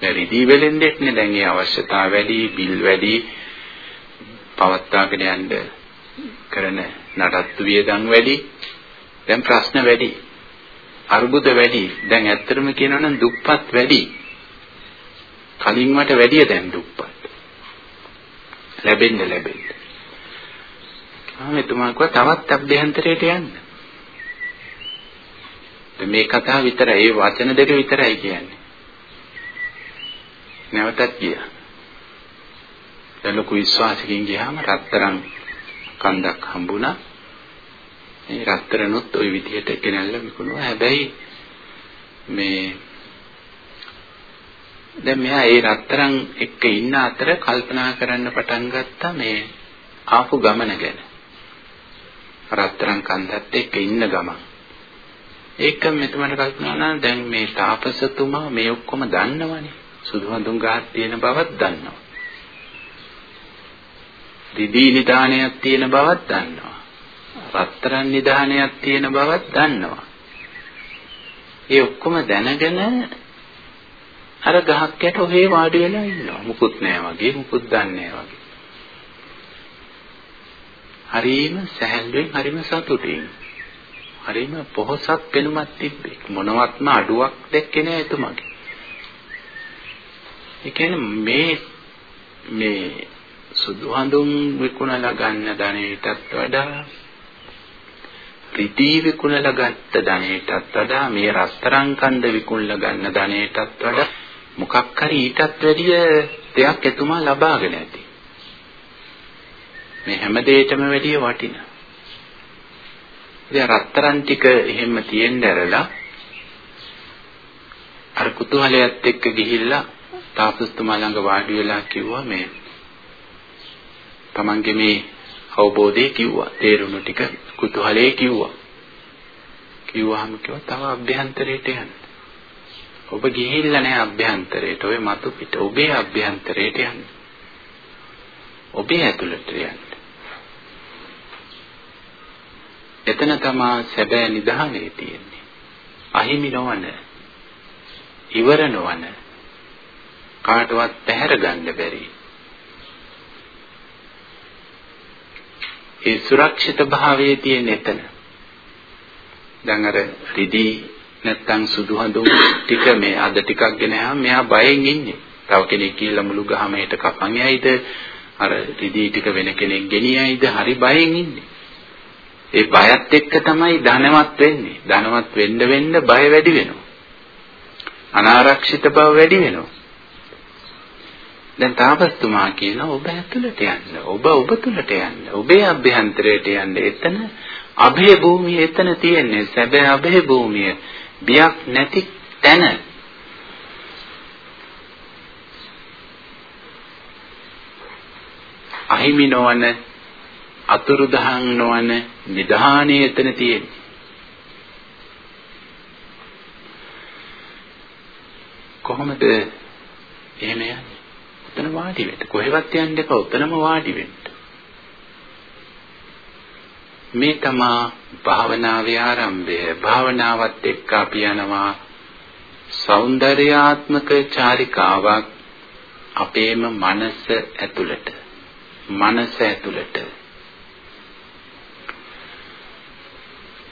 දැන් රිදී වෙලෙන්දෙත් නේ දැන් ඒ අවශ්‍යතාව වැඩි, බිල් වැඩි, පවත්වාගෙන යන්න කරන නඩත්තු වියදම් වැඩි. දැන් ප්‍රශ්න වැඩි. අර්බුද වැඩි. දැන් ඇත්තටම කියනවා නම් දුප්පත් වැඩි. කලින් මට වැඩිය දැන් දුප්පත්. ලැබෙන්න ලැබෙන්න. ආ මෙතුමා කිව්වා තවත් අභ්‍යන්තරයට යන්න. මේ කතාව විතරයි ඒ වචන දෙක විතරයි කියන්නේ. නැවතත් ගියා. දැන් ලොකු විශ්වාසකින් ගියාම රත්තරන් කන්දක් හම්බුණා. මේ රත්තරනුත් ওই විදිහට ගෙනල්ලා විකුණුවා. හැබැයි මේ දැන් මෙයා ඒ රත්තරන් එක්ක ඉන්න අතර කල්පනා කරන්න පටන් ගත්තා මේ ආපු ගමන ගැන. රත්තරන් කන්දත් එක්ක ඉන්න ගමන. ඒක මෙතුමන්ට කල්පනා වුණා දැන් මේ තාපසතුමා මේ ඔක්කොම දන්නවනේ. සුදු හඳුන් ගහක් තියෙන බවත් දන්නවා. රිදී නිදානයක් තියෙන බවත් දන්නවා. රත්තරන් නිදානයක් තියෙන බවත් දන්නවා. ඒ ඔක්කොම දැනගෙන අර ගහක් යට ඔහේ වාඩි වෙලා ඉන්නවා. මුකුත් නෑ වගේ, මුකුත් දන්නේ වගේ. හරීම සැහැල්ලුවෙන් හරීම සතුටින් හරිම පොහසත් පෙනුමක් තිබ්බේ මොනවත්ම අඩුවක් දැක්කේ නෑ එතුමගේ. ඒ කියන්නේ මේ මේ සුදු හඳුන් විකුණලා ගන්න ධනෙටත් වඩා රිදී විකුණලා ගත්ත ධනෙටත් වඩා මේ රස්තරන් කන්ද විකුණලා ගන්න ධනෙටත් වඩා මොකක් හරි ඊටත් වැඩිය දෙයක් එතුමා ලබාගෙන ඇති. මේ හැම දෙයකම වැඩිය වටිනා. ඉතින් රත්තරන් ටික එහෙම තියෙන්න ඇරලා අර කුතුහලයත් එක්ක ගිහිල්ලා තාපස්තුමා ළඟ වාඩි වෙලා කිව්වා මේ තමන්ගේ මේ අවබෝධය කිව්වා තේරුණු ටික කුතුහලයේ කිව්වා. කිව්වහම කිව්වා තව අභ්‍යන්තරයට යන්න. ඔබ ගිහිල්ලා නැහැ අභ්‍යන්තරයට. ඔය මතු පිට ඔබේ අභ්‍යන්තරයට යන්න. ඔබේ ඇතුළට යන්න. එතන තමා සැබෑ නිධානය තියෙන්නේ. අහිමි නොවන ඉවර නොවන කාටවත් පැහැර ගන්න බැරි. ඒ සුරක්ෂිත භාවයේ තියෙන එතන. දැන් අර රිදී නැත්තම් සුදු හඳුන් ටික මේ අද ටිකක් ගෙනහම මෙයා බයෙන් ඉන්නේ. තව කෙනෙක් කියලා මුළු ගහම යට කපන් යයිද අර රිදී ටික වෙන කෙනෙක් ගෙනියයිද? හරි බයෙන් ඉන්නේ. ඒ බයත් එක්ක තමයි ධනවත් වෙන්නේ. ධනවත් වෙන්න වෙන්න බය වැඩි වෙනවා. අනාරක්ෂිත බව වැඩි වෙනවා. දැන් තාපස්තුමා කියන ඔබ ඇතුළට යන්න. ඔබ ඔබ තුළට යන්න. ඔබේ අභ්‍යන්තරයට යන්න. එතන අභය භූමිය එතන තියෙන්නේ. සැබෑ අභය භූමිය. බියක් නැති තැන. අහිමි නොවන අතුරුදහන් නොවන නිධානය එතන තියෙන්නේ. කොහොමද එහෙම යන්නේ? උතන වාඩි වෙන්න. කොහෙවත් යන්න එපා. උතනම වාඩි වෙන්න. මේ තමා භාවනාවේ ආරම්භය. භාවනාවත් එක්ක අපි යනවා సౌందర్యාත්මක චාරිකාවක් අපේම මනස ඇතුළට. මනස ඇතුළට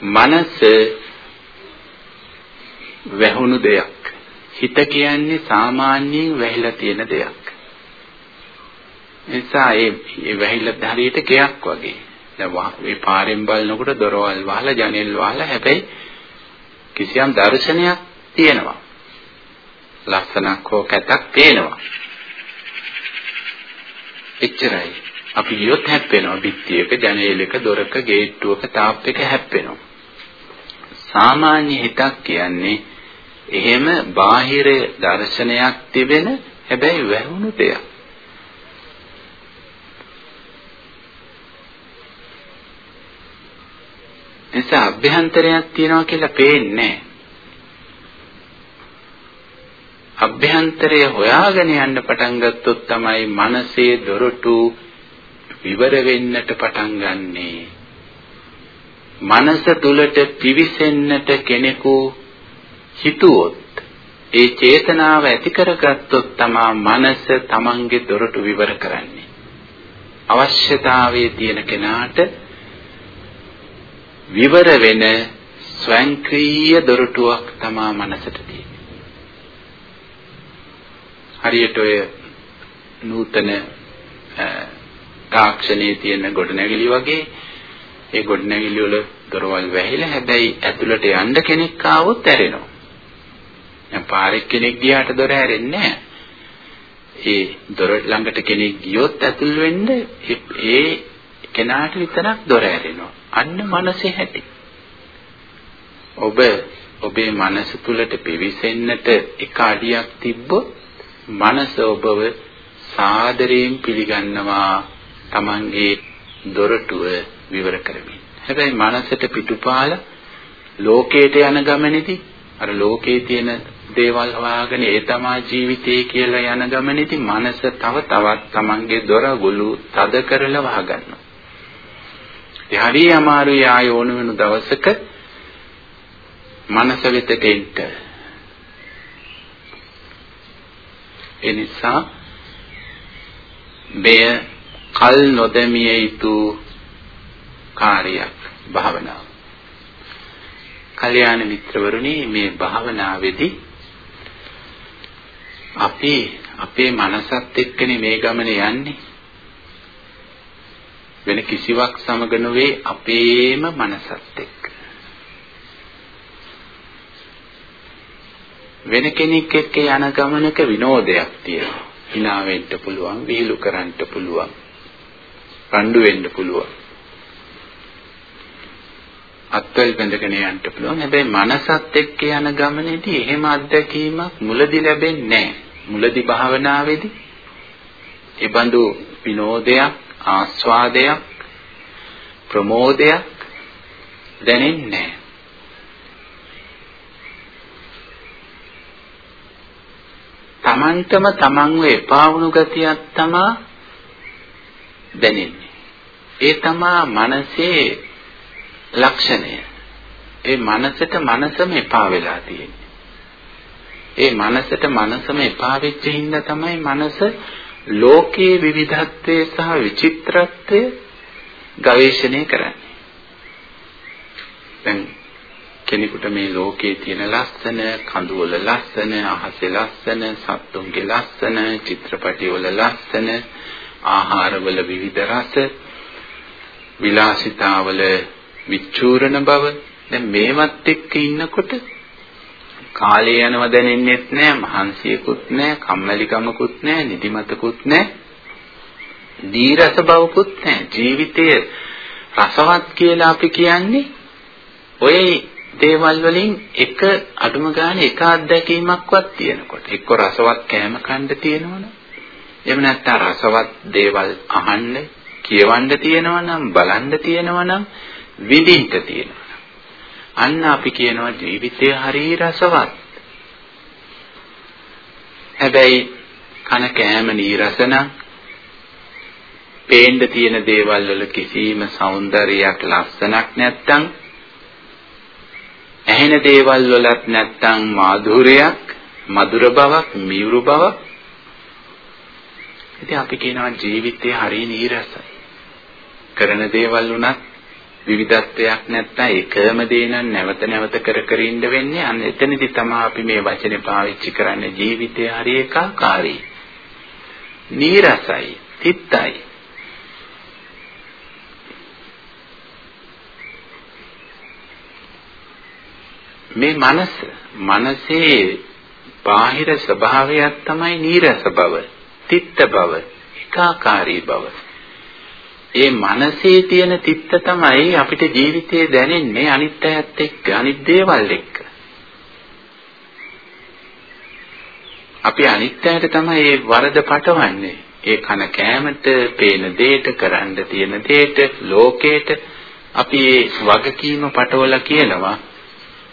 මනස වැහුණු දෙයක්. හිත කියන්නේ සාමාන්‍යයෙන් වැහිලා තියෙන දෙයක්. නිසා ඒ ඒ වැහිලා හරියට ගෙයක් වගේ. දැන් මේ පාරෙන් බලනකොට දොරවල් වහලා ජනෙල් වහලා හැබැයි කිසියම් දර්ශනයක් තියෙනවා. ලස්සනක් හෝ කැතක් පේනවා. එච්චරයි. අපි ගියොත් හැප්පෙනවා. බිත්තියක, ජනේලයක, දොරක, ගේට්ටුවක, තාප්පයක හැප්පෙනවා. සාමාන්‍ය හිතක් කියන්නේ එහෙම බාහිර දර්ශනයක් තිබෙන හැබැයි වැහුණු දෙයක්. නිසා අභ්‍යන්තරයක් තියනවා කියලා පේන්නේ අභ්‍යන්තරය හොයාගෙන යන්න පටන් ගත්තොත් තමයි මනසේ දොරටු විවර වෙන්නට පටන් ගන්නේ. මනස තුලට පිවිසෙන්නට කෙනෙකු හිතුවොත් ඒ චේතනාව ඇති කරගත්තොත් තමා මනස තමන්ගේ දොරටු විවර කරන්නේ. අවශ්‍යතාවයේ තියෙන කෙනාට විවර වෙන ස්වයංක්‍රීය දොරටුවක් තමා මනසට තියෙන්නේ. හරියට ඔය නූතන තාක්ෂණයේ තියෙන ගොඩනැගිලි වගේ ඒ ගොඩනැගිලි වල දොරවල් වැහිලා හැබැයි ඇතුළට යන්න කෙනෙක් ආවොත් ඇරෙනවා. දැන් පාරෙක් කෙනෙක් ගියාට දොර ඇරෙන්නේ නැහැ. ඒ දොර ළඟට කෙනෙක් ගියොත් ඇතුල් වෙන්න ඒ කෙනාට විතරක් දොර ඇරෙනවා. අන්න මනසේ හැටි. ඔබ ඔබේ මනස තුලට පිවිසෙන්නට එක අඩියක් තිබ්බොත් මනස ඔබව සාදරයෙන් පිළිගන්නවා Tamange දොරටුව විවර කරමින්. හැබැයි මනසට පිටුපාල ලෝකයට යන ගමනේදී අර ලෝකයේ තියෙන දේවල් හොයාගෙන ඒ තමා ජීවිතය කියලා යන ගමනේදී මනස තව තවත් Tamange දොර ගුළු තද කරලා වහගන්නවා. ඒ හරි අමාරුයි ආය ඕන වෙන දවසක මනස වෙතට එන්න. ඒ නිසා මෙය කල් නොදැමිය යුතු කාර්යයක් භාවනාව. කල්‍යාණ මිත්‍රවරුනි මේ භාවනාවේදී අපි අපේ මනසත් එක්කනේ මේ ගමන යන්නේ. වෙන කිසිවක් සමග නොවේ අපේම මනසත් එක්ක. වෙන කෙනෙක් එක්ක යන ගමනක විනෝදයක් තියෙනවා. hina වෙන්න පුළුවන්, විහිළු කරන්න පුළුවන්. රණ්ඩු වෙන්න පුළුවන්. අත්වල බැඳගෙන යන්න පුළුවන්. හැබැයි මනසත් එක්ක යන ගමනේදී එහෙම අත්දැකීමක් මුලදී ලැබෙන්නේ නැහැ. මුලදී භාවනාවේදී ඒ බඳු විනෝදයක්, ආස්වාදයක්, ප්‍රමෝදයක් දැනෙන්නේ නැහැ. තමන්ටම තමන්ව එපා වුණු ගතියක් තමා දැනෙන්නේ. ඒ තමා මනසේ ලක්ෂණය. ඒ මනසට මනසම එපා වෙලා තියෙන්නේ. ඒ මනසට මනසම එපා වෙච්ච හින්දා තමයි මනස ලෝකයේ විවිධත්වයේ සහ විචිත්‍රත්වය ගවේෂණය කරන්නේ. දැන් කෙනෙකුට මේ ලෝකයේ තියෙන ලස්සන, කඳුවල ලස්සන, අහසේ ලස්සන, සත්තුන්ගේ ලස්සන, චිත්‍රපටිවල ලස්සන, ආහාරවල විවිධ රස, විලාසිතාවල විචූරණ බව. දැන් මේවත් එක්ක ඉන්නකොට කාලය යනව දැනෙන්නෙත් නෑ මහන්සියකුත් නෑ කම්මැලිකමකුත් නෑ නිදිමතකුත් නෑ. දීරස බවකුත් නෑ. ජීවිතය රසවත් කියලා අපි කියන්නේ ඔය දේවල් වලින් එක අඩුම ගානේ එක අත්දැකීමක්වත් තියෙනකොට. එක්ක රසවත් කෑම කන්න තියෙනවනේ එහෙම නැත්නම් රසවත් දේවල් අහන්න කියවන්න තියෙනවනම් බලන්න තියෙනවනම් විඳින්න තියෙනවා. අන්න අපි කියනවා ජීවිතය හරි රසවත්. හැබැයි කන කෑම නීරස නම් පේන්න තියෙන දේවල් වල කිසිම సౌందర్యයක් ලස්සනක් නැත්තම් ඇහෙන දේවල් වලත් නැත්තම් මාధుරයක් මధుර බවක් මියුරු බවක් ඉතින් අපි කියනවා ජීවිතේ හරිය නීරසයි කරන දේවල් උනත් විවිධත්වයක් නැත්නම් එකම දේ නම් නැවත නැවත කර කර ඉන්න වෙන්නේ අන්න එතනදී තමයි අපි මේ වචනේ පාවිච්චි කරන්නේ ජීවිතය හරි ඒකාකාරී. නීරසයි, තිත්තයි. මේ මනස මනසේ බාහිර ස්වභාවයක් තමයි නීරස බව, තිත්ත බව, ඒකාකාරී බව. ඒ මනසේ තියෙන තිත්ත තමයි අපිට ජීවිතේ දැනෙන්නේ අනිත් අයත් එක්ක අනිත් දේවල් එක්ක. අපි අනිත් අයට තමයි මේ වරද පටවන්නේ. ඒ කන කෑමට, පේන දෙයට, කරන්න තියෙන දෙයට, ලෝකයට අපි වගකීම පටවලා කියනවා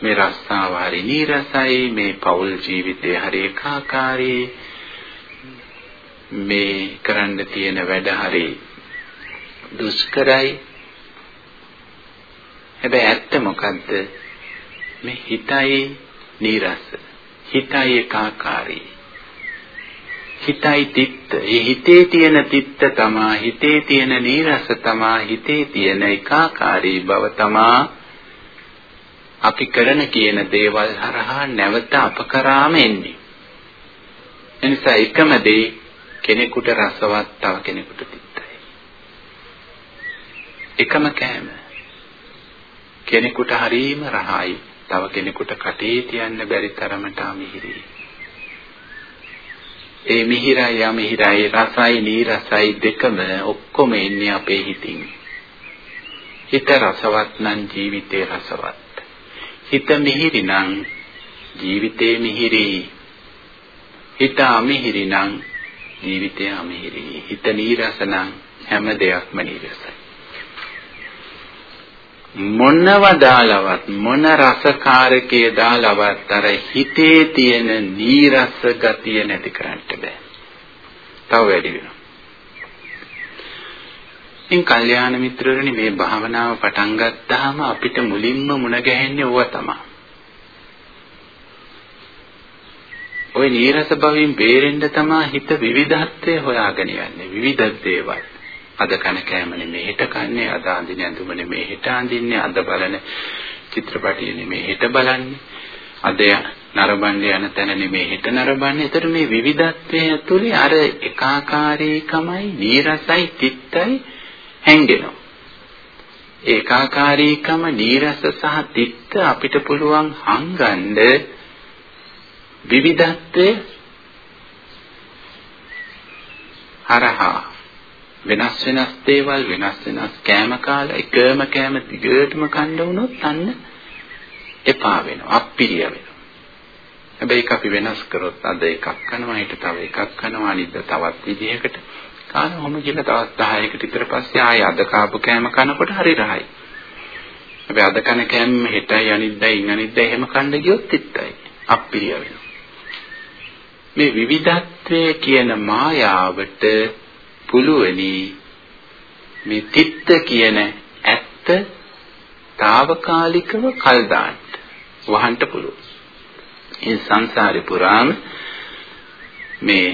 මේ රස්තාව හරි නීරසයි, මේ පෞල් ජීවිතය හරි ඒකාකාරී, මේ කරන්න තියෙන වැඩ හරි දුෂ්කරයි. හැබැයි ඇත්ත මොකද්ද? මේ හිතයි නීරස. හිතයි ඒකාකාරී. හිතයි තිත්ත. ඒ හිතේ තියෙන තිත්ත තමා හිතේ තියෙන නීරස තමා හිතේ තියෙන ඒකාකාරී බව තමා අපි කරන කියන දේවල් හරහා නැවත අප කරාම එන්නේ. එනිසා එකම දේ කෙනෙකුට රසවත් තව කෙනෙකුට එකම කෑම. කෙනෙකුට හරීම රහයි. තව කෙනෙකුට කටේ තියන්න බැරි තරමට අමිහිරි ඒ මිහිරයි අමිහිරයි රසයි නීරසයි දෙකම ඔක්කොම එන්නේ අපේ හිතින්. හිත රසවත් නම් ජීවිතේ රසවත්. හිත මිහිරි නම් ජීවිතේ මිහිරි. හිත අමිහිරි නම් ජීවිතේ අමිහිරි. හිත නීරස නම් හැම දෙයක්ම නීරසයි. මොනව දාලවත් මොන රසකාරකයේ දාලවත් අර හිතේ තියෙන නීරස ගතිය නැති කරන්න බෑ. තව වැඩි වෙනවා. ඉතින් කල්යාණ මිත්‍රවරුනි මේ භාවනාව පටන් ගත්තාම අපිට මුලින්ම මුණ ගැහෙන්නේ ඕවා තමයි. ওই නීරස භවෙන් බේරෙන්න තමයි හිත විවිධත්වය හොයාගෙන යන්නේ විවිධ දේවල්. අද කන කෑම නෙමෙයි හෙට කන්නේ අද අඳින ඇඳුම නෙමෙයි හෙට අඳින්නේ අද බලන චිත්‍රපටිය නෙමෙයි හෙට බලන්නේ අද නරඹන්නේ යන තැන නෙමෙයි හිත නරඹන්නේ. ඒතර මේ විවිධත්වයේ ඇතුලේ අර එකාකාරීකමයි, නීරසයි, තිත්තයි හැංගෙනවා. ඒකාකාරීකම, නීරස සහ තිත්ත අපිට පුළුවන් හංගන්න විවිධත්වයේ හරහා වෙනස් වෙනස් දේවල් වෙනස් වෙනස් කෑම කාලා එකම කෑම දිගටම කන්න වුණොත් අන්න එපා වෙනවා අප්පිරිය වෙනවා. හැබැයි ඒක අපි වෙනස් කරොත් අද එකක් කනවා ඊට තව එකක් කනවා අනිත් තවත් විදිහකට. කාලා ඔහොම කියලා තවත් 10කට විතර පස්සේ ආයෙ අද කාපු කෑම කනකොට හරි රහයි. හැබැයි අද කන කෑම හෙටයි අනිද්දායි අනිද්දායි එහෙම කන්න ගියොත් ඉත්තයි අප්පිරිය වෙනවා. මේ විවිධත්වය කියන මායාවට පුළුවනි මේ තිත්ත කියන ඇත්ත తాවකාලිකව කල් දාන්න වහන්න පුළුවන්. ඒ සංසාරේ පුරාම මේ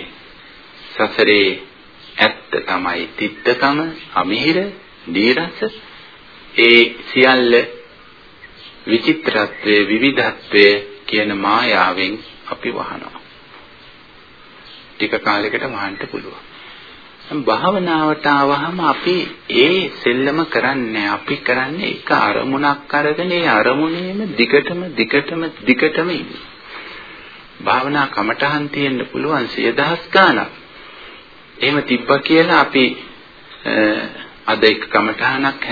සසරේ ඇත්ත තමයි තිත්තකම අමිහිර දීරස ඒ සියල්ල විචිත්‍රත්වයේ විවිධත්වයේ කියන මායාවෙන් අපි වහනවා. ටික කාලයකට වහන්න පුළුවන්. භාවනාවට ආවහම අපි ඒ සෙල්ලම කරන්නේ අපි කරන්නේ එක අරමුණක් අරගෙන ඒ අරමුණේම දිගටම දිගටම දිගටම ඉන්නේ. භාවනා කමටහන් තියෙන්න පුළුවන් සිය දහස් ගාණක්. එහෙම තිබ්බා කියලා අපි අද එක කමටහනක්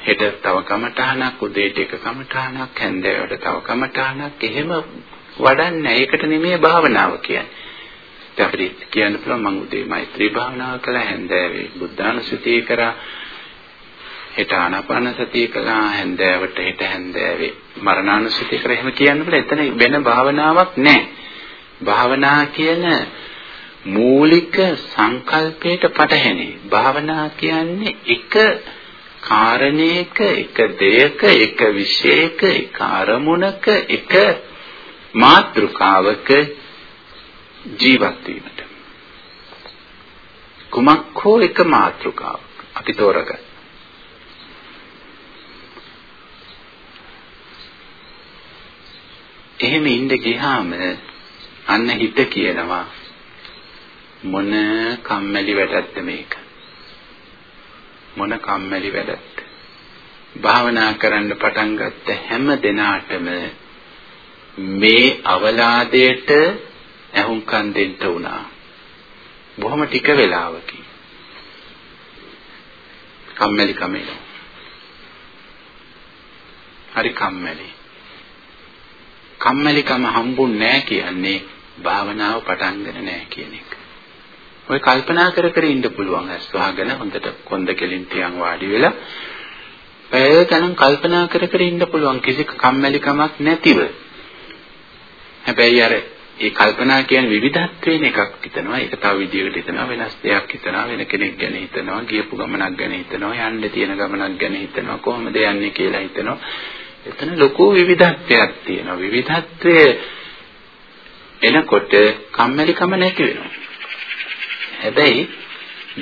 හෙට තව කමටහනක් උදේට එක කමටහනක් හැන්දෑවට තව කමටහනක් එහෙම වඩන්නේ. ඒකට නෙමෙයි භාවනාව කියන්නේ. අපිට කියන්න පුළුවන් මම උදේ මෛත්‍රී භාවනාව කළා හැන්දෑවේ බුද්ධානුස්සතිය කරා හෙට ආනාපාන සතිය කළා හැන්දෑවට හෙට හැන්දෑවේ මරණානුස්සතිය කරා. එහෙම කියන්න බෑ. එතන වෙන භාවනාවක් නැහැ භාවනා කියන මූලික සංකල්පයට පටහැනි. භාවනා කියන්නේ එක කාරණයක එක දෙයක එක විශේෂයක එක අරමුණක එක මාත්‍රකාවක ජීවත් වීමට. කුමක් හෝ එක මාතෘකාවක් අපි තෝරගන්න. එහෙම ඉඳ ගියාම අන්න හිත කියනවා මොන කම්මැලි වැඩක්ද මේක? මොන කම්මැලි වැඩක්ද? භාවනා කරන්න පටන් ගත්ත හැම දිනාටම මේ අවලාදයට ඇහුම්කන් දෙන්න වුණා. බොහොම ටික වෙලාවකින්. කම්මැලි කමෙන. හරි කම්මැලි. කම්මැලිකම හම්බුන්නේ නැහැ කියන්නේ භාවනාව පටන් ගන්න නැහැ කියන එක. ඔය කල්පනා කර කර ඉන්න පුළුවන් ඇස් වහගෙන හොඳට කොන්ද කෙලින් තියන් වාඩි වෙලා පැය ගණන් කල්පනා කර කර ඉන්න පුළුවන් කිසි කම්මැලිකමක් නැතිව. හැබැයි අර ඒ කල්පනා කියන්නේ විවිධත්වයෙන් එකක් හිතනවා. ඒක තව විදියකට හිතනවා. වෙනස් දෙයක් හිතනවා. වෙන කෙනෙක් ගැන හිතනවා. ගියපු ගමනක් ගැන හිතනවා. යන්න තියෙන ගමනක් ගැන හිතනවා. කොහොමද යන්නේ කියලා හිතනවා. එතන ලොකු විවිධත්වයක් තියෙනවා. විවිධත්වය එනකොට කම්මැලිකම නැති වෙනවා. හැබැයි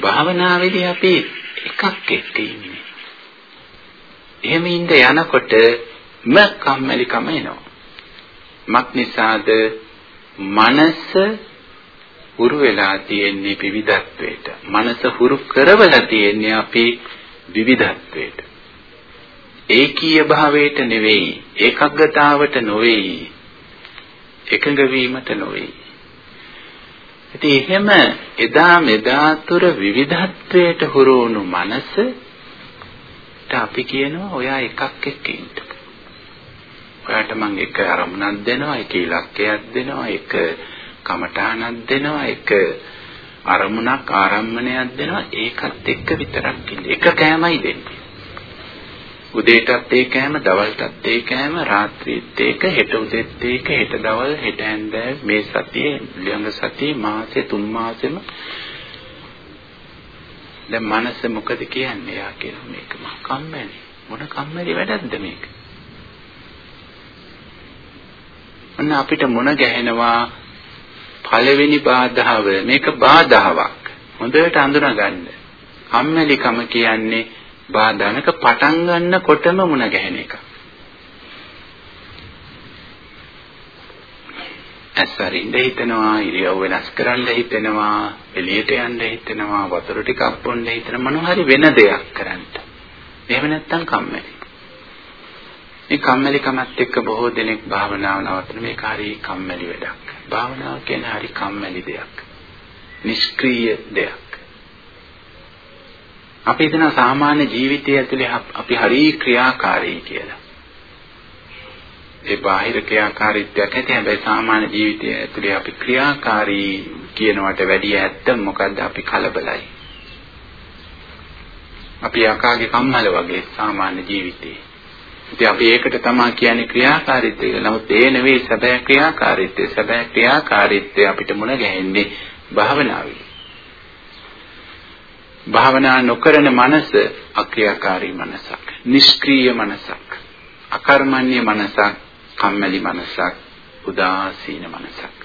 භාවනාවේදී අපි එකක් එක්ක ඉන්නේ. එහෙම ඉඳ යනකොට ම කම්මැලිකම එනවා. මක් නිසාද මනස හුරු වෙලා තියෙන්නේ විවිධත්වයට. මනස හුරු කරවලා තියෙන්නේ අපි විවිධත්වයට. ඒකීය භාවයට නෙවෙයි, ඒකග්ගතාවට නොවේයි. එකඟ වීමට නොවේයි. ඉතින් එහෙම එදා මෙදා තුර විවිධත්වයට හුරු වුණු මනසට අපි කියනවා ඔයා එකක් එක්ක ඉන්න. ඔයාට මම එක අරමුණක් දෙනවා, එක ඉලක්කයක් දෙනවා, එක කමඨාණක් දෙනවා, එක අරමුණක් ආරම්භණයක් දෙනවා. ඒකත් එක්ක විතරක් ඉන්න. එක කෑමයි දෙන්නේ. උදේටත් ඒ කෑම, දවල්ටත් ඒ කෑම, රාත්‍රියත් ඒක, හෙට උදේත් ඒක, හෙට දවල්, හෙට හැන්දෑව මේ සතියේ, ළඟ සතියේ, මාසේ තුන් මාසෙම දැන් මනස මොකද කියන්නේ? යා කියන මේක මහ කම්මැලි. මොන කම්මැලි වැඩක්ද මේක? ඔන්න අපිට මොන ගැහෙනවා පළවෙනි බාධාව. මේක බාධාවක්. හොඳට අඳුනගන්න. කම්මැලිකම කියන්නේ බාධානක පටන් ගන්නකොටම මුණ ගැහෙන එක. ඇස් අරින්න හිතෙනවා, ඉරියව් වෙනස් කරන්න හිතෙනවා, එළියට යන්න හිතෙනවා, වතුර ටිකක් බොන්න හිතෙනවා, මොනවා හරි වෙන දෙයක් කරන්න. එහෙම නැත්නම් කම්මැලි. මේ කම්මැලිකමත් එක්ක බොහෝ දෙනෙක් භාවනාව නවත්තන මේක හරි කම්මැලි වැඩක්. භාවනාව කියන්නේ හරි කම්මැලි දෙයක්. නිෂ්ක්‍රීය දෙයක්. අපි හිතන සාමාන්‍ය ජීවිතය ඇතුලේ අපි හරි ක්‍රියාකාරී කියලා. ඒ බාහිර ක්‍රියාකාරීත්වයක් ඇති හැබැයි සාමාන්‍ය ජීවිතය ඇතුලේ අපි ක්‍රියාකාරී කියනවට වැඩිය ඇත්ත මොකද්ද අපි කලබලයි. අපි යකාගේ කම්මල වගේ සාමාන්‍ය ජීවිතේ. ඉතින් අපි ඒකට තමයි කියන්නේ ක්‍රියාකාරීත්වය කියලා. නමුත් ඒ නෙවෙයි සැබෑ ක්‍රියාකාරීත්වය. සැබෑ ක්‍රියාකාරීත්වය අපිට මුණ ගැහෙන්නේ භාවනාවේ. භාවනා නොකරන මනස අක්‍රියාකාරී මනසක්. නිෂ්ක්‍රීය මනසක්. අකර්මණ්‍ය මනසක්. කම්මැලි මනසක්. උදාසීන මනසක්.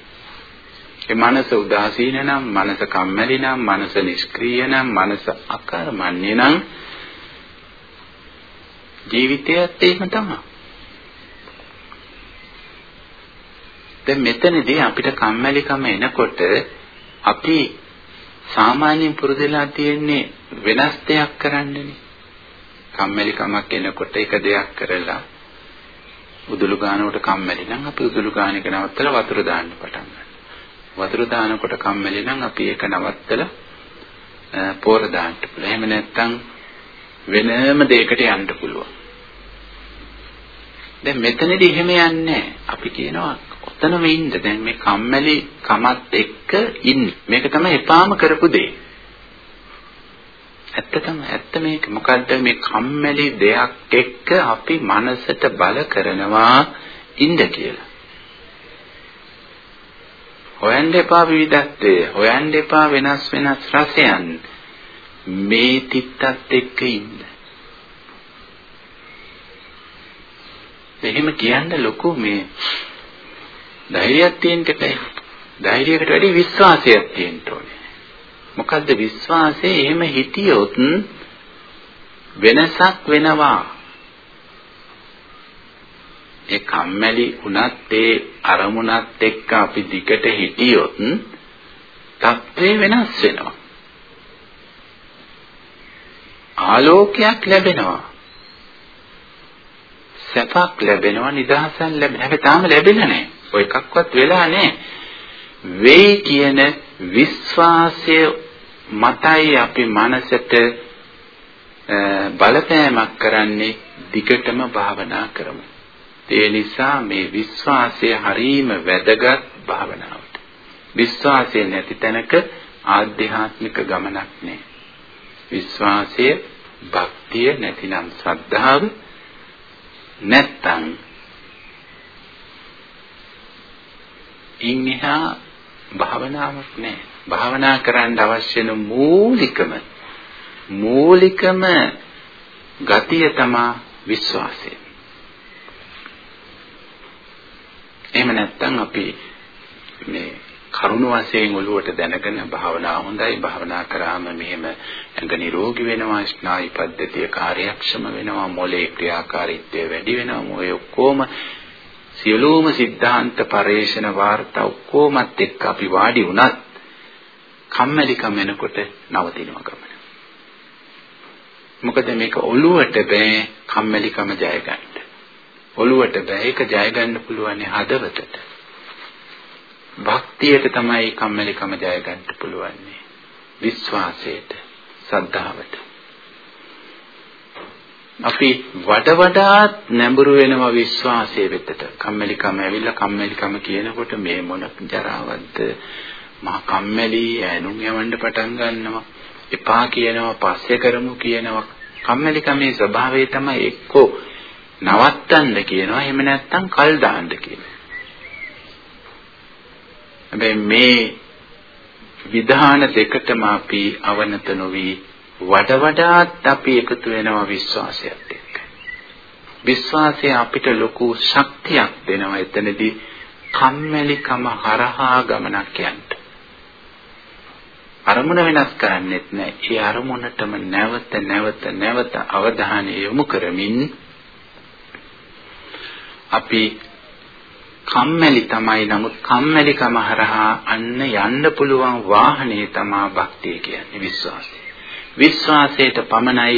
ඒ මනස උදාසීන නම්, මනස කම්මැලි නම්, මනස නිෂ්ක්‍රීය නම්, මනස අකර්මණ්‍ය නම් ජීවිතයත් එහෙම තමයි. දැන් මෙතනදී අපිට කම්මැලිකම එනකොට අපි සාමාන්‍යයෙන් පුරුදුලා තියෙන්නේ වෙනස් දෙයක් කරන්නනේ. කම්මැලිකමක් එනකොට එක දෙයක් කරලා උදුළු ගන්නකොට කම්මැලි නම් අපි උදුළු ගාන එක නවත්තලා වතුර දාන්න පටන් ගන්නවා. වතුර දානකොට කම්මැලි නම් අපි ඒක නවත්තලා පෝර දාන්න පුළුවන්. එහෙම නැත්නම් වෙනම දෙයකට යන්න පුළුවන්. දැන් මෙතනදී එහෙම යන්නේ අපි කියනවා ඔතනම ඉන්න. දැන් මේ කම්මැලි කමත් එක්ක ඉන්න. මේක තමයි එපාම කරපු දේ. ඇත්ත තමයි ඇත්ත මේක. මොකද්ද මේ කම්මැලි දෙයක් එක්ක අපි මනසට බල කරනවා ඉන්න කියලා. හොයන්න එපා විවිධත්වය. හොයන්න එපා වෙනස් වෙනස් රසයන්. මේ තිත්තත් එක්ක ඉන්න. එහෙම කියන්න ලොකු මේ ධෛර්යයක් තියෙන්න එපා. ධෛර්යයකට වැඩි විශ්වාසයක් තියෙන්න ඕනේ. මොකද්ද විශ්වාසය? එහෙම හිටියොත් වෙනසක් වෙනවා. ඒ කම්මැලි වුණත් ඒ අරමුණත් එක්ක අපි දිගට හිටියොත් තත්ත්වය වෙනස් වෙනවා. ආලෝකයක් ලැබෙනවා. සැපක් ලැබෙනවා නිදහසක් ලැබෙනවා. හැබැයි තාම ලැබෙලා නැහැ. ඔය එකක්වත් වෙලා නැහැ. වෙයි කියන විශ්වාසය මතයි අපි මනසට බලපෑමක් කරන්නේ දිගටම භාවනා කරමු. ඒ නිසා මේ විශ්වාසය හරීම වැදගත් භාවනාවට. විශ්වාසය නැති තැනක ආධ්‍යාත්මික ගමනක් නැහැ. විශ්වාසය, භක්තිය නැතිනම් ශ්‍රද්ධාව නැත්තම් ඉන් එහා භාවනාවක් නැහැ. භාවනා කරන්න අවශ්‍ය වෙන මූලිකම මූලිකම ගතිය තමයි විශ්වාසය. එහෙම නැත්නම් අපි මේ කරුණ වශයෙන් ඔළුවට දැනගෙන භාවනා හොඳයි. භාවනා කරාම මෙහෙම ඇඟ නිරෝගී වෙනවා ස්නායු පද්ධතිය කාර්යක්ෂම වෙනවා මොළේ ක්‍රියාකාරීත්වය වැඩි වෙනවා. ඔය ඔක්කොම සියලුම સિદ્ધාන්ත පරේෂණ වාර්තා ඔක්කොමත් එක්ක අපි වාඩි වුණත් කම්මැලිකම එනකොට නවතිනවා ගමන. මොකද මේක ඔළුවට බෑ කම්මැලිකම ජය ගන්න. ඔළුවට බෑ. ඒක ජය ගන්න පුළුවන් හදවතට. භක්තියට තමයි කම්මැලිකම ජය ගන්න පුළුවන්. විශ්වාසයට, සද්ධාවට. අපි වඩ වඩාත් නැඹුරු වෙනවා විශ්වාසයේ වෙතට. කම්මැලිකම ඇවිල්ලා කම්මැලිකම කියනකොට මේ මොන ජරාවක්ද? මහා කම්මැලි ඈනුම් යවන්න පටන් ගන්නවා. එපා කියනවා, පස්සේ කරමු කියනවා. කම්මැලිකමේ ස්වභාවය තමයි එක්කෝ නවත්තන්න කියනවා, එහෙම නැත්නම් කල් දාන්න කියනවා. හැබැයි මේ විධාන දෙකටම අපි අවනත නොවි වඩ වඩාත් අපි එකතු වෙනවා විශ්වාසයත් එක්ක. විශ්වාසය අපිට ලොකු ශක්තියක් දෙනවා එතනදී කම්මැලිකම හරහා ගමනක් යන්න. අරමුණ වෙනස් කරන්නෙත් නෑ. ඒ අරමුණටම නැවත නැවත නැවත අවධානය යොමු කරමින් අපි කම්මැලි තමයි නමුත් කම්මැලිකම හරහා අන්න යන්න පුළුවන් වාහනේ තමයි භක්තිය කියන්නේ විශ්වාසය. විශ්වාසයට පමණයි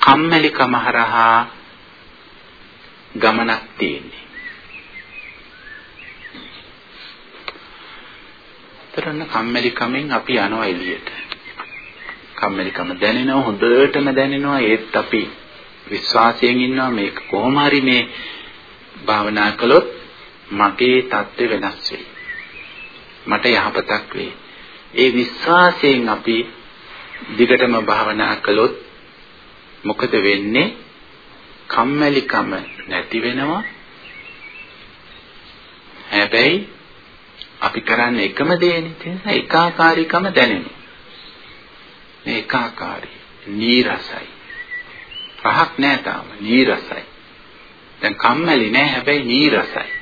කම්මැලිකම හරහා ගමනක් තියෙන්නේ. තරන්න කම්මැලිකමෙන් අපි යනවා එළියට. කම්මැලිකම දැනෙනවා හොඳටම දැනෙනවා ඒත් අපි විශ්වාසයෙන් ඉන්නවා මේක කොහොම හරි මේ භාවනා කළොත් මගේ தත්ත්වය වෙනස් වෙයි. මට යහපතක් වෙයි. ඒ විශ්වාසයෙන් අපි දිගටම භාවනා කළොත් මොකද වෙන්නේ? කම්මැලිකම නැති වෙනවා. හැබැයි අපි කරන්නේ එකම දේනේ. ඒ නිසා ඒකාකාරීකම දැනෙනවා. මේ ඒකාකාරී, නීරසයි. රහක් නෑ තාම, නීරසයි. දැන් කම්මැලි නෑ හැබැයි නීරසයි.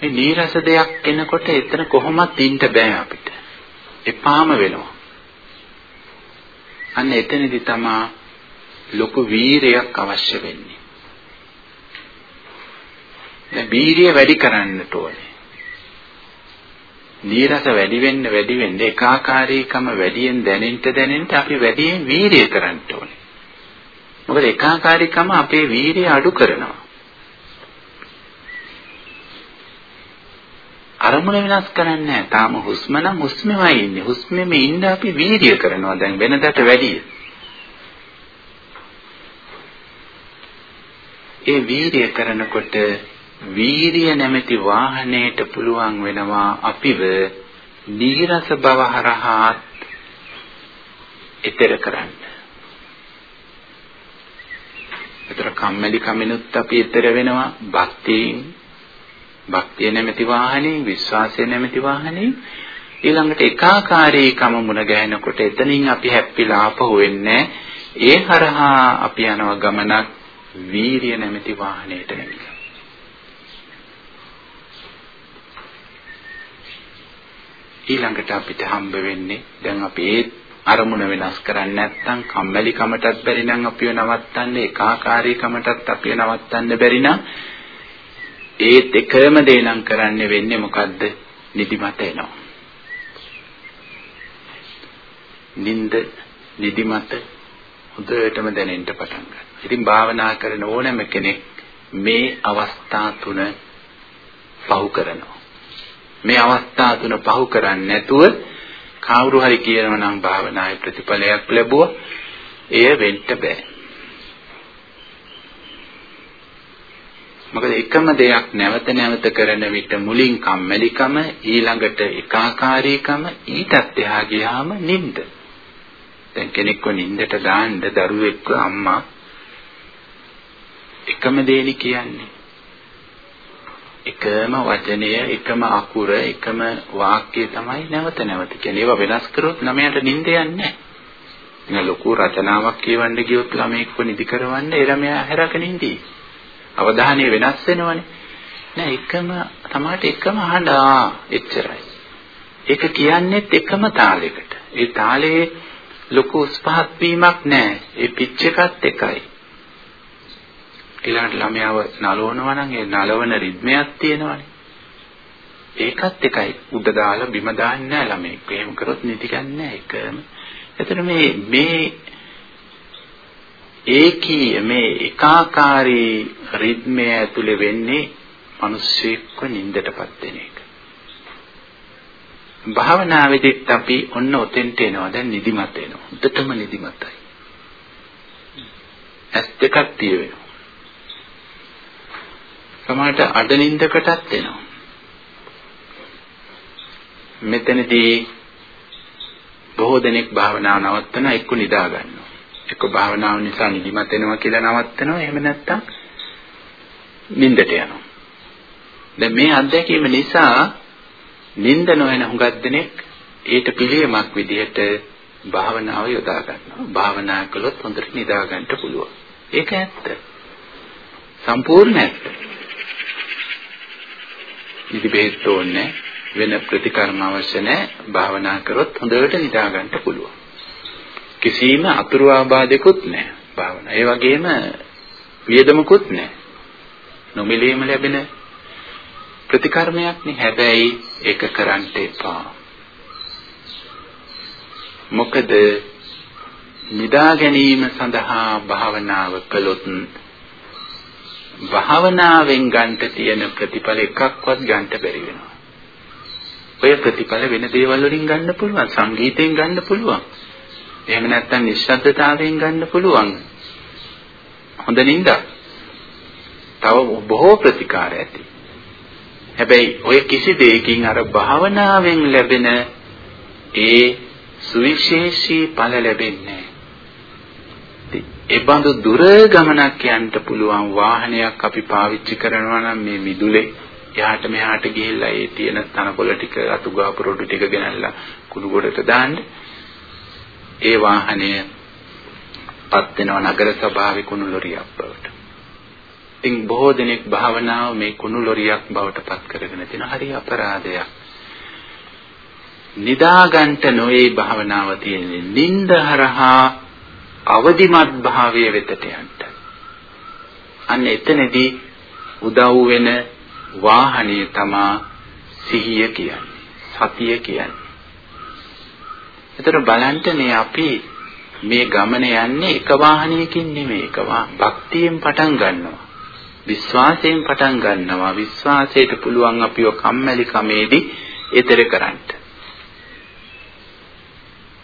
මේ නීරස දෙයක් එනකොට එතන කොහොමත් ඉන්න බෑ අපිට. එපාම වෙනවා. අන්න එතනදි තමා ලොකු වීරයක් අවශ්‍ය වෙන්නේ. දැන් වීරිය වැඩි කරන්නට ඕනේ. නීරස වැඩි වෙන්න වැඩි වෙන්න ඒකාකාරීකම වැඩියෙන් දැනෙන්න දැනෙන්න අපි වැඩියෙන් වීරිය කරන්න ඕනේ. මොකද ඒකාකාරීකම අපේ වීරිය අඩු කරනවා. අරමුණ වෙනස් කරන්නේ නැහැ. තාම හුස්ම නම් හුස්මෙමයි ඉන්නේ. හුස්මෙම ඉන්න අපි වීර්ය කරනවා දැන් වෙනදට වැඩිය. ඒ වීර්ය කරනකොට වීර්ය නැමැති වාහනයට පුළුවන් වෙනවා අපිව නීරස බව හරහා ඊතර කරන්න. ඒතර කම්මැලි කමිනුත් අපි ඊතර වෙනවා භක්තියෙන් භක්තිය නැමැති වාහනේ විශ්වාසය නැමැති වාහනේ. ඊළඟට ඒකාකාරීකම මුණ ගැහෙනකොට එතනින් අපි හැප්පිලා ආපහු වෙන්නේ ඒ හරහා අපි යනවා ගමනක් වීරිය නැමැති වාහනයට නැමිලා. ඊළඟට අපිට හම්බ වෙන්නේ දැන් අපි ඒ අරමුණ වෙනස් කරන්නේ නැත්නම් කම්මැලිකමටත් බැරි නම් අපිව නවත්තන්න ඒකාකාරීකමටත් අපිව නවත්තන්න බැරි නම් ඒත් එකම දේ නම් කරන්න වෙන්නේ මොකද්ද? නිදිමත එනවා. නිින්ද නිදිමත හොඳටම දැනෙන්න පටන් ගන්නවා. ඉතින් භාවනා කරන ඕනෑම කෙනෙක් මේ අවස්ථා තුන පහු කරනවා. මේ අවස්ථා තුන පහු කරන්නේ නැතුව කවුරු හරි කියනවා නම් භාවනාවේ ප්‍රතිඵලයක් ලැබුවා එය වෙන්න බෑ. මොකද එකම දෙයක් නැවත නැවත කරන විට මුලින් කම්මැලිකම ඊළඟට ඒකාකාරීකම ඊටත් එහා ගියාම නිින්ද. දැන් කෙනෙක්ව නිින්දට දාන්න දරුවෙක්ව අම්මා එකම දෙයනි කියන්නේ. එකම වචනය, එකම අකුර, එකම වාක්‍යය තමයි නැවත නැවත කියන්නේ. ඒවා වෙනස් කරොත් ළමයාට නිින්ද යන්නේ නැහැ. ලොකු රචනාවක් කියවන්න ගියොත් ළමයෙක්ව නිදි කරවන්න ඒ ළමයා හැරගෙන ඉඳී. අවධානය වෙනස් වෙනවනේ. නෑ එකම තමාට එකම අහඬා එච්චරයි. ඒක කියන්නේත් එකම තාලයකට. ඒ තාලයේ ලොකු උස්පහත් වීමක් නෑ. ඒ පිච් එකත් එකයි. ඊළඟට ළමයාව නලවනවා නම් ඒ නලවන රිද්මයක් තියෙනවනේ. ඒකත් එකයි. උඩ දාලා බිම දාන්නේ නෑ ළමෙක්. එහෙම කරොත් නිදි ගන්න නෑ එකම. එතන මේ මේ ඒකී මේ එකාකාරී රිද්මය ඇතුලේ වෙන්නේ මිනිස්සෙක්ව නින්දටපත් වෙන එක. භාවනාවේදීත් අපි ඔන්න ඔතෙන්ට එනවා. දැන් නිදිමත එනවා. උඩටම නිදිමතයි. ඇස් දෙකක් තිය වෙනවා. සමහරට අඩ නින්දකටත් එනවා. මෙතනදී බොහෝ දෙනෙක් භාවනාව නවත්තන එක්ක නිදා ගන්නවා. එක්ක භාවනාව නිසා නිදිමත එනවා කියලා නවත්තනවා. එහෙම නැත්නම් නිින්දට යනවා. දැන් මේ අත්දැකීම නිසා නිින්ද නොවන හුඟක් දෙනෙක් ඊට පිළියමක් විදිහට භාවනාව යොදා ගන්නවා. භාවනා කළොත් හොඳට නිදා ගන්න පුළුවන්. ඒක ඇත්ත. සම්පූර්ණ ඇත්ත. ඉදි බෙහෙත් ඕනේ වෙන ප්‍රතිකර්ම අවශ්‍ය නැහැ. භාවනා කරොත් හොඳට නිදා ගන්න පුළුවන්. කිසිම අතුරු ආබාධයක්වත් නැහැ භාවනා. ඒ වගේම වියදමකුත් නැහැ. නොමිලේම ලැබෙන ප්‍රතිකර්මයක් නේ. හැබැයි ඒක කරන්න එපා. මොකද නිදා ගැනීම සඳහා භාවනාව කළොත් භාවනාවෙන් ගන්නට තියෙන ප්‍රතිඵල එකක්වත් ගන්නට බැරි වෙනවා. ඔය ප්‍රතිඵල වෙන දේවල් වලින් ගන්න පුළුවන්, සංගීතයෙන් ගන්න පුළුවන්. එහෙම නැත්නම් නිශ්ශබ්දතාවයෙන් ගන්න පුළුවන්. හොඳ නින්දා. තව බොහෝ ප්‍රතිකාර ඇති. හැබැයි ඔය කිසි දෙයකින් අර භාවනාවෙන් ලැබෙන ඒ සුවිශේෂී ඵල ලැබෙන්නේ ඒ බඳු දුර ගමනක් යන්න පුළුවන් වාහනයක් අපි පාවිච්චි කරනවා නම් මේ මිදුලේ එහාට මෙහාට ගිහිල්ලා ඒ තියෙන තනකොළ ටික අතුගාපු රොඩු ටික ගෙනල්ලා කුණු ගොඩට දාන්න ඒ වාහනය පත් වෙනවා නගර සභාවේ කුණු ලොරියක් බවට. ඉතින් බොහෝ දෙනෙක් භාවනාව මේ කුණු ලොරියක් බවට පත් කරගෙන තියෙන හරි අපරාධයක්. නිදාගන්ට නොවේ භාවනාව තියෙන්නේ. නිନ୍ଦ හරහා අවදිමත් භාවයේ වෙතට යන්න. අන්න එතනදී උදව් වෙන වාහනේ තමා සිහිය කියන්නේ. සතිය කියන්නේ. එතන බලන්න මේ අපි මේ ගමන යන්නේ එක වාහනයකින් නෙමෙයි එක භක්තියෙන් පටන් ගන්නවා. විශ්වාසයෙන් පටන් ගන්නවා. විශ්වාසයට පුළුවන් අපිව කම්මැලි කමේදී ඊතර කරන්න.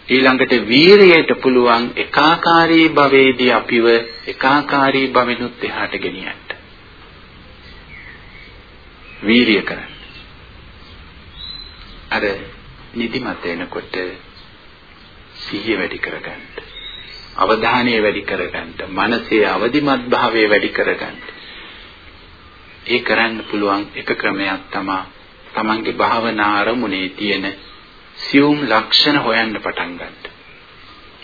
ඊළඟට වීරියට පුළුවන් එකාකාරී භවයේදී අපිව එකාකාරී භවෙනුත් එහාට ගෙනියන්න. වීරිය කරන්න. අර නිදිමත එනකොට සිහිය වැඩි කරගන්න. අවධානය වැඩි කරගන්න. මනසේ අවදිමත් භාවය වැඩි කරගන්න. ඒ කරන්න පුළුවන් එක ක්‍රමයක් තමයි තමන්ගේ භාවනා අරමුණේ තියෙන සියුම් ලක්ෂණ හොයන්න පටන් ගන්න.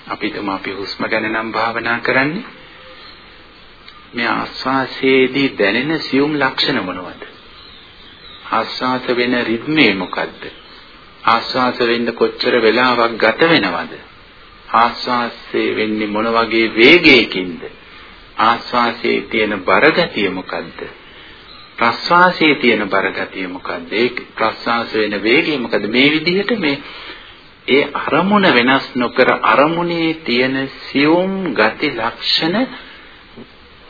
අපි තුමා අපි හුස්ම ගැන නම් භාවනා කරන්නේ. මේ ආස්වාසයේදී දැනෙන සියුම් ලක්ෂණ මොනවද? ආස්වාස වෙන රිද්මේ මොකද්ද? ආස්වාස වෙන්න කොච්චර වෙලාවක් ගත වෙනවද? ආස්වාසයේ වෙන්නේ මොන වගේ වේගයකින්ද? ආස්වාසයේ තියෙන බරගතිය මොකද්ද? ප්‍රස්වාසයේ තියෙන බරගතිය මොකද්ද? ඒ ප්‍රස්වාස වෙන වේගය මොකද්ද? මේ විදිහට මේ ඒ අරමුණ වෙනස් නොකර අරමුණේ තියෙන සියුම් ගති ලක්ෂණ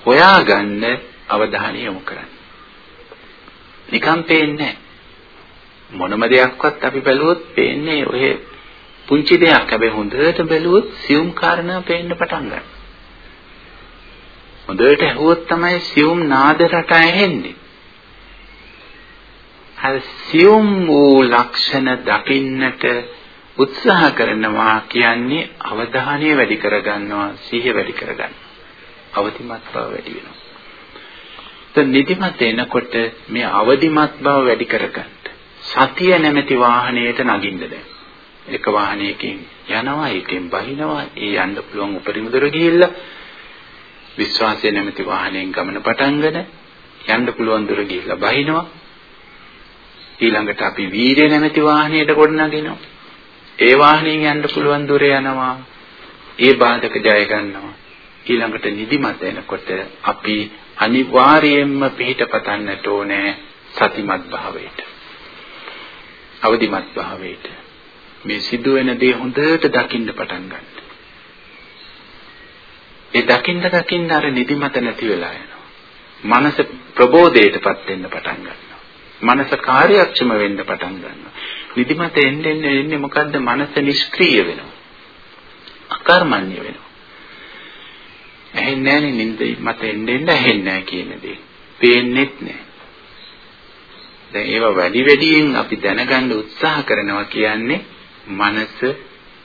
හොයාගන්න අවධානය යොමු කරන්න. නිකම් පේන්නේ මොනම දෙයක්වත් අපි බැලුවොත් පේන්නේ ඔය පුංචි දෙයක්. හැබැයි හොඳට බැලුවොත් සියුම් කාරණා පේන්න පටන් ගන්නවා. හොඳට ඇහුවොත් තමයි සියුම් නාද රට ඇහෙන්නේ. අර සියුම් වූ ලක්ෂණ දකින්නට උත්සාහ කරනවා කියන්නේ අවධානය වැඩි කරගන්නවා සිහිය වැඩි කරගන්නවා අවදිමත් බව වැඩි වෙනවා එතන නිදිමත එනකොට මේ අවදිමත් බව වැඩි කරගන්න සතිය නැමැති වාහනයට නගින්න දැන් එක වාහනයකින් යනවා ඒකෙන් බහිනවා ඒ යන්න පුළුවන් උපරිම දුර ගිහිල්ලා විශ්වාසය නැමැති වාහනයෙන් ගමන පටන්ගෙන යන්න පුළුවන් දුර ගිහිල්ලා බහිනවා ඊළඟට අපි වීර්ය නැමැති වාහනයට ගොඩනගෙනවා ඒ වාහනයෙන් යන්න පුළුවන් දුර යනවා ඒ බාධක ජය ගන්නවා ඊළඟට නිදිමත එනකොට අපි අනිවාර්යයෙන්ම පිහිට පතන්නට ඕනේ සතිමත් භාවයට. අවදිමත් භාවයට. මේ සිදුවෙන දේ හොඳට දකින්න පටන් ගන්න. ඒ දකින්න දකින්න අර නිදිමත නැති වෙලා යනවා. මනස ප්‍රබෝධයටපත් වෙන්න පටන් ගන්නවා. මනස කාර්යක්ෂම වෙන්න පටන් ගන්නවා. නිදිමත එන්නේ එන්නේ මොකද්ද? මනස නිෂ්ක්‍රීය වෙනවා. අකර්මණ්‍ය වෙනවා. ඇහෙන්නේ නැහනේ නින්ද මට එන්න එන්න ඇහෙන්නේ නැහැ කියන දේ. පේන්නෙත් නැහැ. දැන් ඒවා වැඩි වැඩියෙන් අපි දැනගන්න උත්සාහ කරනවා කියන්නේ මනස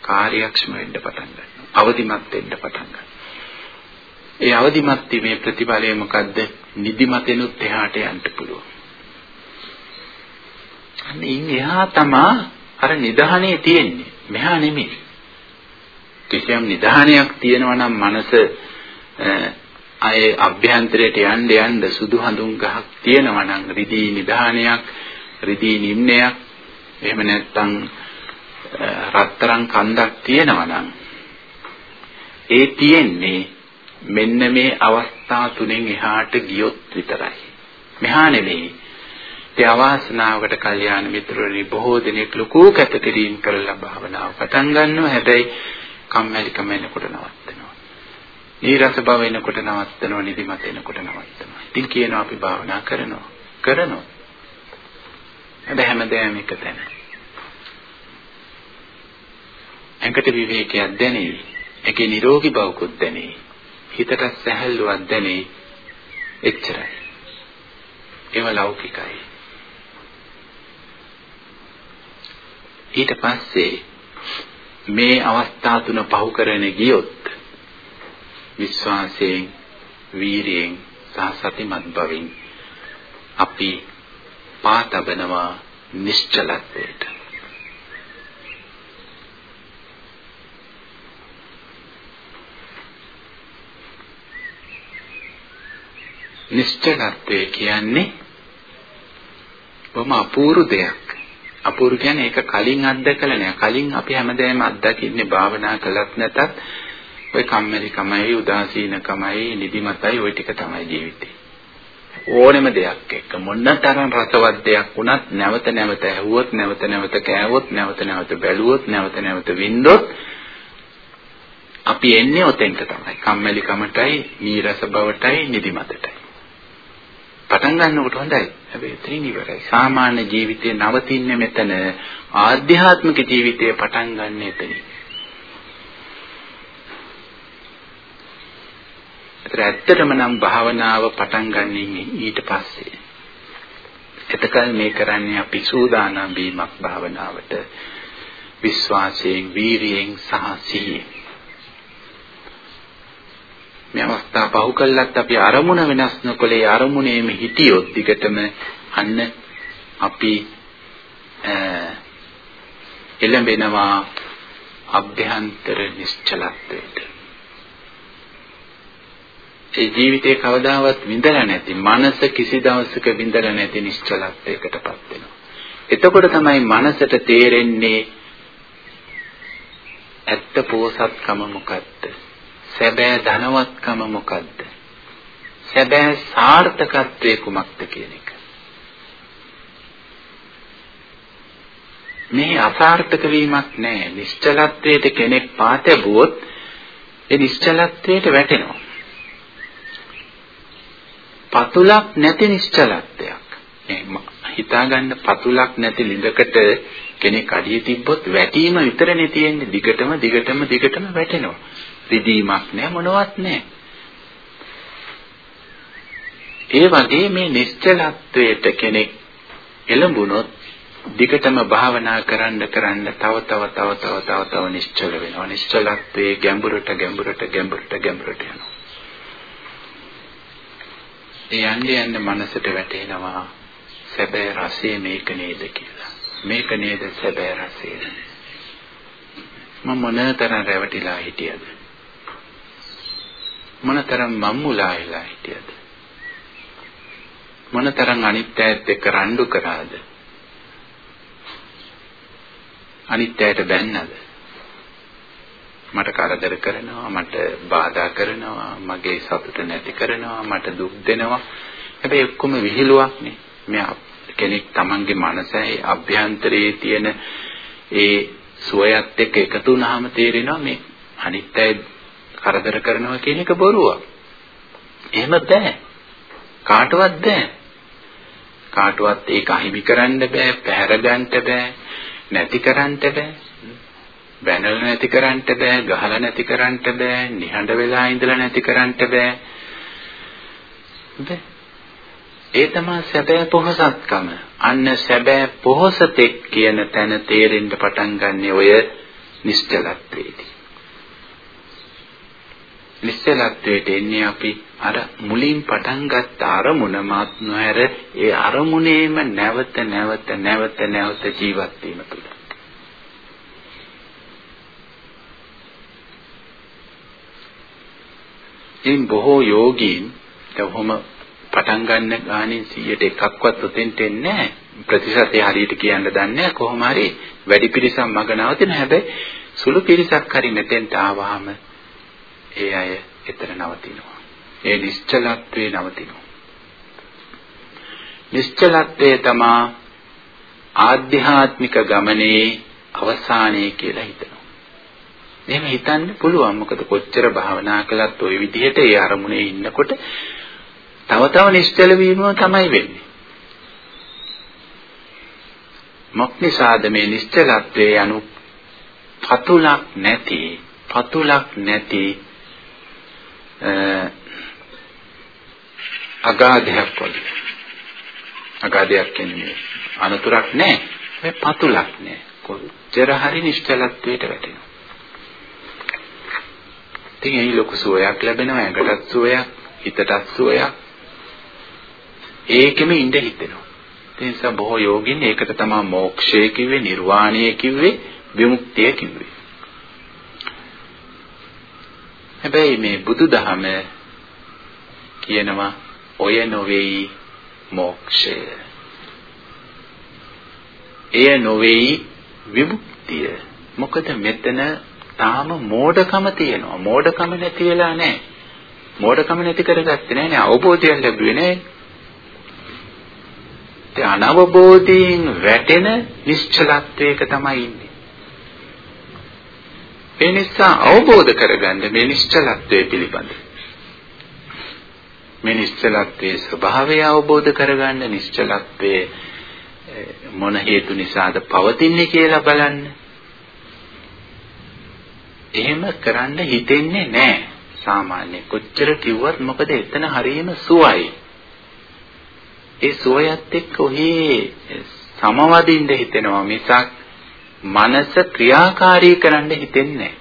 කාර්යක්ෂම වෙන්න පටන් ගන්නවා. අවදිමත් වෙන්න පටන් ගන්නවා. ඒ අවදිමත් වීමේ ප්‍රතිඵලය මොකද්ද? නිදිමතෙනුත් එහාට යන්න පුළුවන්. අනේ එහා තමා අර නිදහනේ තියෙන්නේ. මෙහා නෙමෙයි. කිසියම් නිදහනයක් තියෙනවා නම් මනස අය අභ්‍යන්තරයට යන්න යන්න සුදු හඳුන් ගහක් තියෙනවා නම් රිදී නිදානයක් රිදී නිම්නයක් එහෙම නැත්නම් රත්තරන් කන්දක් තියෙනවා නම් ඒ තියෙන්නේ මෙන්න මේ අවස්ථා තුනෙන් එහාට ගියොත් විතරයි මෙහා නෙමෙයි. ඒ අවාසනාවකට කල්යාණ මිත්‍රවරුනි බොහෝ දෙනෙක් ලොකු කැපකිරීම කරලා භාවනාව පටන් ගන්නවා. හැබැයි කම්මැලිකම එනකොට නවත්තනවා. නීරස බව එනකොට නවත්තනවා. නිදිමත එනකොට නවත්තනවා. ඉතින් කියනවා අපි භාවනා කරනවා. කරනවා. හැබැයි හැමදේම එක තැන. ඇඟට විවේකයක් දැනේ. ඒකේ නිරෝගී බවකුත් දැනේ. හිතට සැහැල්ලුවක් දැනේ. එච්චරයි. ඒව ලෞකිකයි. ඊට පස්සේ මේ අවස්ථා තුන පහු කරගෙන ගියොත් විශ්වාසයෙන් වීරියෙන් සහ සතිමත් බවින් අපි පාතබනවා නිශ්චලත්වයට නිශ්චලත්වය කියන්නේ බොහොම අපූර්ව දෙයක්. අපූර්ව කියන්නේ ඒක කලින් අත්දකලා නෑ. කලින් අපි හැමදේම අත්දකින්නේ භාවනා කළත් නැතත් ඔය කම්මැලිකමයි, උදාසීනකමයි, නිදිමතයි ওই ටික තමයි ජීවිතේ. ඕනෙම දෙයක් එක්ක මොනතරම් රසවත් දෙයක් වුණත් නැවත නැවත ඇහුවොත්, නැවත නැවත කෑවොත්, නැවත නැවත බැලුවොත්, නැවත නැවත වින්දොත් අපි එන්නේ ඔතෙන්ට තමයි. කම්මැලිකමටයි, නීරස බවටයි, නිදිමතටයි. පටන් ගන්නකොට හොඳයි. හැබැයි එතනින් ඉවරයි. සාමාන්‍ය ජීවිතේ නවතින්නේ මෙතන. ආධ්‍යාත්මික ජීවිතය පටන් ගන්න එතනින්. ඒතර ඇත්තටම නම් භාවනාව පටන් ගන්නේ ඊට පස්සේ. එතකල් මේ කරන්නේ අපි සූදානම් වීමක් භාවනාවට. විශ්වාසයෙන්, වීරියෙන් සහ සිහියෙන්. මේ අවස්ථාව පහු කළත් අපි අරමුණ වෙනස් නොකලේ අරමුණේම හිටියොත් දිගටම අන්න අපි එළඹෙනවා අභ්‍යන්තර නිශ්චලත්වයට. ඒ ජීවිතේ කවදාවත් විඳලා නැති මනස කිසි දවසක විඳලා නැති නිශ්චලත්වයකටපත් වෙනවා. එතකොට තමයි මනසට තේරෙන්නේ ඇත්ත පෝසත්කම මොකක්ද? සැබෑ ධනවත්කම මොකද්ද? සැබෑ සාර්ථකත්වයේ කුමක්ද කියන එක. මේ අසාර්ථක වීමක් නෑ. නිශ්චලත්වයට කෙනෙක් පාතැබුවොත් ඒ නිශ්චලත්වයට වැටෙනවා. පතුලක් නැති නිශ්චලත්වයක්. හිතාගන්න පතුලක් නැති ලිඳකට කෙනෙක් අඩිය තිබ්බොත් වැටීම විතරනේ තියෙන්නේ. දිගටම දිගටම දිගටම වැටෙනවා. රිදීමක් නැහැ මොනවත් නැහැ. ඒ වගේ මේ නිශ්චලත්වයට කෙනෙක් එළඹුණොත් දිගටම භාවනා කරන්න කරන්න තව තව තව තව තව තව නිශ්චල වෙනවා. නිශ්චලත්වයේ ගැඹුරට ගැඹුරට ගැඹුරට ගැඹුරට යනවා. ඒ යන්නේ යන්නේ මනසට වැටෙනවා සැබෑ රසය මේක නේද කියලා. මේක නේද සැබෑ රසය. මම මොනතරම් රැවටිලා හිටියද? මොනතරම් මම්මුලා වෙලා හිටියද? මොනතරම් අනිත්‍යයත් එක්ක රණ්ඩු කරාද? අනිත්‍යයට බැන්නද? මට කරදර කරනවා මට බාධා කරනවා මගේ සතුට නැති කරනවා මට දුක් දෙනවා. හැබැයි ඔක්කොම විහිළුවක් නේ. මෙයා කෙනෙක් Tamanගේ මනසයි අභ්‍යන්තරයේ තියෙන ඒ සුවයත් එක්ක එකතු වුනහම තේරෙනවා මේ අනිත්‍යය කරදර කරනවා කියන එක බොරුවක්. එහෙම බෑ. කාටවත් බෑ. කාටවත් ඒක අහිමි කරන්න බෑ, පැහැර ගන්න බෑ, නැති කරන්න බෑ. බැනලා නැති කරන්න බෑ, ගහලා නැති කරන්න බෑ, නිහඬ වෙලා ඉඳලා නැති කරන්න බෑ. බෑ. ඒ තමයි සැබෑ පොහසත්කම. අන්න සැබෑ පොහසතෙක් කියන තැන තේරෙන්න පටන් ගන්න ඔය නිශ්චලත්වයේදී. නිශ්චලත්වයට එන්නේ අපි අර මුලින් පටන් ගත්ත අරමුණ මාත් නොහැර ඒ අරමුණේම නැවත නැවත නැවත නැවත ජීවත් වීම තුළ. ඉන් බොහෝ යෝගීන් කොහොම පටන් ගන්න ගානේ 100ට එකක්වත් උතෙන්ට එන්නේ නැහැ. ප්‍රතිශතය හරියට කියන්න දන්නේ නැහැ. කොහොම හරි වැඩි පිරිසක් මග නවතින හැබැයි සුළු පිරිසක් හරි මෙතෙන්ට ආවහම ඒ අය එතන නවතිනවා. ඒ නිශ්චලත්වයේ නවතිනවා. නිශ්චලත්වය තමා ආධ්‍යාත්මික ගමනේ අවසානය කියලා හිතනවා. එහෙම හිතන්න පුළුවන්. මොකද කොච්චර භාවනා කළත් ওই විදිහට ඒ අරමුණේ ඉන්නකොට තව තව නිශ්චල වීම තමයි වෙන්නේ. මොක්නිසාද මේ නිශ්චලත්වයේ අනු පතුලක් නැති පතුලක් නැති අගාධයක් වගේ අගාධයක් කියන්නේ අනතුරක් නැහැ මේ පතුලක් නැහැ කොච්චර හරි නිශ්චලත්වයට වැටෙනවා. ඉතින් ඒ ලොකු සුවයක් ලැබෙනවා ඇඟටත් සුවයක් හිතටත් සුවයක්. ඒකෙම ඉඳ හිතෙනවා. ඒ නිසා බොහෝ යෝගින් ඒකට තමයි මෝක්ෂය කිව්වේ නිර්වාණය කිව්වේ විමුක්තිය කිව්වේ. හැබැයි මේ බුදුදහම කියනවා ඔය නොවේයි මෝක්ෂය. එය නොවේයි විමුක්තිය. මොකද මෙතන තාම මෝඩකම තියෙනවා. මෝඩකම නැති වෙලා නැහැ. මෝඩකම නැති කරගත්තේ නැහැ නේ. අවබෝධයක් ලැබුවේ නැහැ. ඒ අනවබෝධයෙන් වැටෙන නිශ්චලත්වයක තමයි ඉන්නේ. ඒ නිසා අවබෝධ කරගන්න මේ නිශ්චලත්වයේ පිළිබඳ මේ නිශ්චලත්වයේ ස්වභාවය අවබෝධ කරගන්න නිශ්චලත්වයේ මොන හේතු නිසාද පවතින්නේ කියලා බලන්න. එහෙම කරන්න හිතෙන්නේ නැහැ. සාමාන්‍ය කොච්චර කිව්වත් මොකද එතන හරියම සුවයි. ඒ සුවයත් එක්ක ඔහේ සමවදින්න හිතෙනවා මිසක් මනස ක්‍රියාකාරී කරන්න හිතෙන්නේ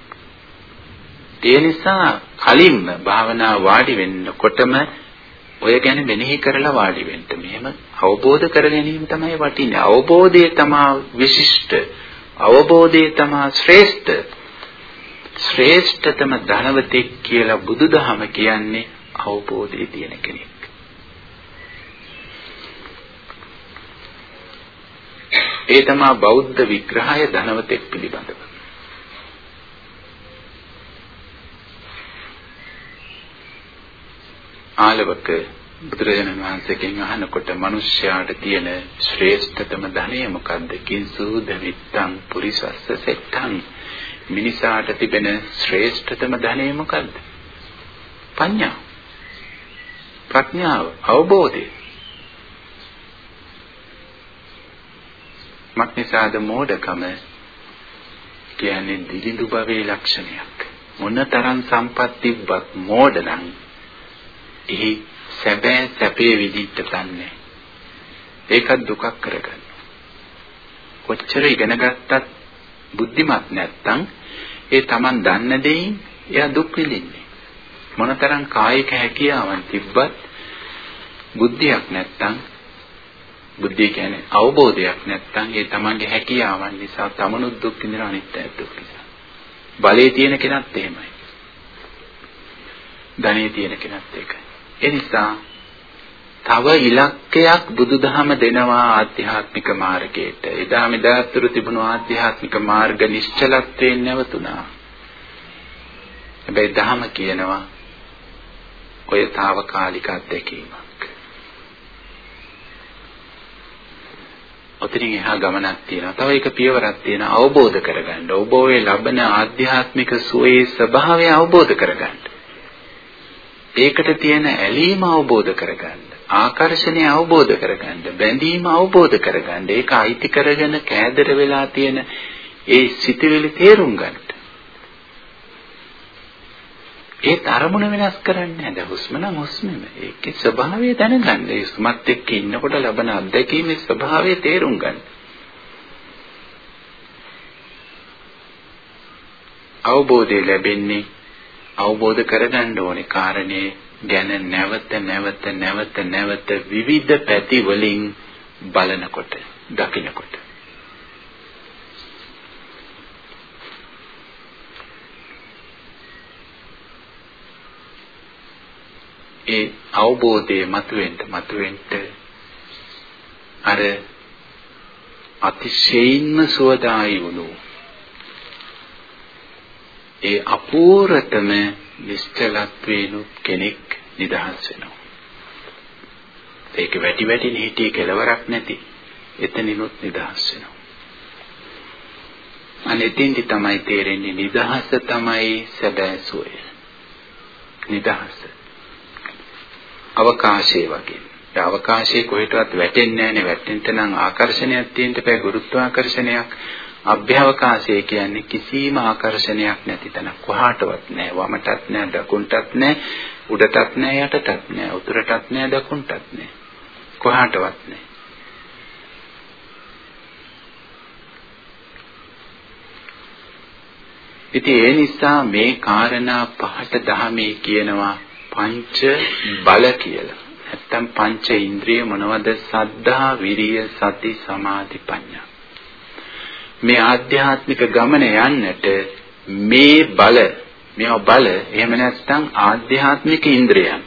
ඒ නිසා කලින්ම භාවනා වාඩි වෙන්නකොටම ඔය ගැන මෙනෙහි කරලා වාඩි වෙන්න. මෙහෙම අවබෝධ කර ගැනීම තමයි වටින්නේ. අවබෝධය තමයි විශිෂ්ට. අවබෝධය තමයි ශ්‍රේෂ්ඨ. ශ්‍රේෂ්ඨතම ධනවතෙක් කියලා බුදුදහම කියන්නේ අවබෝධය තියෙන කෙනෙක්. ඒ තමයි බෞද්ධ විග්‍රහය ධනවතෙක් පිළිබඳව. ආලවක බුදුරජාණන් වහන්සේගෙන් අහනකොට මිනිස්යාට තියෙන ශ්‍රේෂ්ඨතම ධනය මොකද්ද? කිංසු දවිත්තං පුරිසස්ස සෙට්ටං මිනිසාට තිබෙන ශ්‍රේෂ්ඨතම ධනය මොකද්ද? පඤ්ඤා. ප්‍රඥාව, අවබෝධය. මක්නිසාද මෝඩකම කියන්නේ දිලිඳු භවයේ ලක්ෂණයක්. මොනතරම් සම්පත් තිබ්බත් මෝඩනම් එහි සැබෑ සැපේ විදිහට ගන්නෑ. ඒකත් දුකක් කරගන්න. කොච්චර ඉගෙන ගත්තත් බුද්ධිමත් නැත්තම් ඒ Taman දන්න දෙයින් එයා දුක් විඳින්නේ. මොනතරම් කායික හැකියාවන් තිබ්බත් බුද්ධියක් නැත්තම් බුද්ධිය කියන්නේ අවබෝධයක් නැත්නම් ඒ තමන්ගේ හැකියාවන් නිසා තමනුත් දුක් විඳින අනිත් අය දුක් විඳිනවා. බලේ තියෙන කෙනත් එහෙමයි. ධනෙ තියෙන කෙනත් ඒකයි. ඒ නිසා තව ඉලක්කයක් බුදුදහම දෙනවා ආධ්‍යාත්මික මාර්ගයට. එදා මෙදා තුරු තිබුණු ආධ්‍යාත්මික මාර්ග නිශ්චලත්වයෙන් නැවතුණා. හැබැයි දහම කියනවා ඔය తాවකාලික අත්දැකීම. ඔතනින් එහා ගමනක් තියෙනවා. තව එක පියවරක් තියෙනවා අවබෝධ කරගන්න. ඔබ ඔය ලබන ආධ්‍යාත්මික සුවයේ ස්වභාවය අවබෝධ කරගන්න. ඒකට තියෙන ඇලීම අවබෝධ කරගන්න. ආකර්ෂණය අවබෝධ කරගන්න. බැඳීම අවබෝධ කරගන්න. ඒක අයිති කරගෙන කෑදර වෙලා තියෙන ඒ සිතුවිලි තේරුම් ගන්න. ඒ අරමුණ වෙනස් කරන්නේ නැහැ. දැන් හුස්ම නම් හුස්මම. ඒකේ ස්වභාවය දැනගන්න. ඒ හුස්මත් එක්ක ඉන්නකොට ලබන අත්දැකීමේ ස්වභාවය තේරුම් ගන්න. අවබෝධය ලැබෙන්නේ අවබෝධ කරගන්න ඕනේ කාරණේ ගැන නැවත නැවත නැවත නැවත විවිධ පැති වලින් බලනකොට දකිනකොට ඒ අවබෝධය මතුවෙන්න මතුවෙන්න අර අතිශයින්ම සුවදායි වුණු ඒ අපූර්වතම නිශ්චලත්වේනු කෙනෙක් නිදහස් වෙනවා ඒක වැටි වැටි හිටියේ කෙලවරක් නැති. එතනිනුත් නිදහස් වෙනවා. අනෙතින්දි තමයි තේරෙන්නේ නිදහස තමයි සැබෑ සුවය. නිදහස. අවකාශයේ වගේ. ඒ අවකාශයේ කොහෙටවත් වැටෙන්නේ නැහැනේ. වැටෙන්න නම් ආකර්ෂණයක් තියෙන්න බෑ ගුරුත්වාකර්ෂණයක්. අභ්‍යවකාශය කියන්නේ කිසිම ආකර්ෂණයක් නැති තැනක්. කොහාටවත් නෑ. වමටත් නෑ, දකුණටත් නෑ, උඩටත් නෑ, යටටත් නෑ, උතුරටත් නෑ, දකුණටත් නෑ. කොහාටවත් නෑ. ඉතින් ඒ නිසා මේ කාරණා පහට දහමේ කියනවා පංච බල කියලා. නැත්තම් පංච ඉන්ද්‍රිය මොනවද? සද්ධා, විරිය, සති, සමාධි, ප්‍රඥා. මේ ආධ්‍යාත්මික ගමන යන්නට මේ බල මේවා බල එහෙම නැත්නම් ආධ්‍යාත්මික ඉන්ද්‍රියන්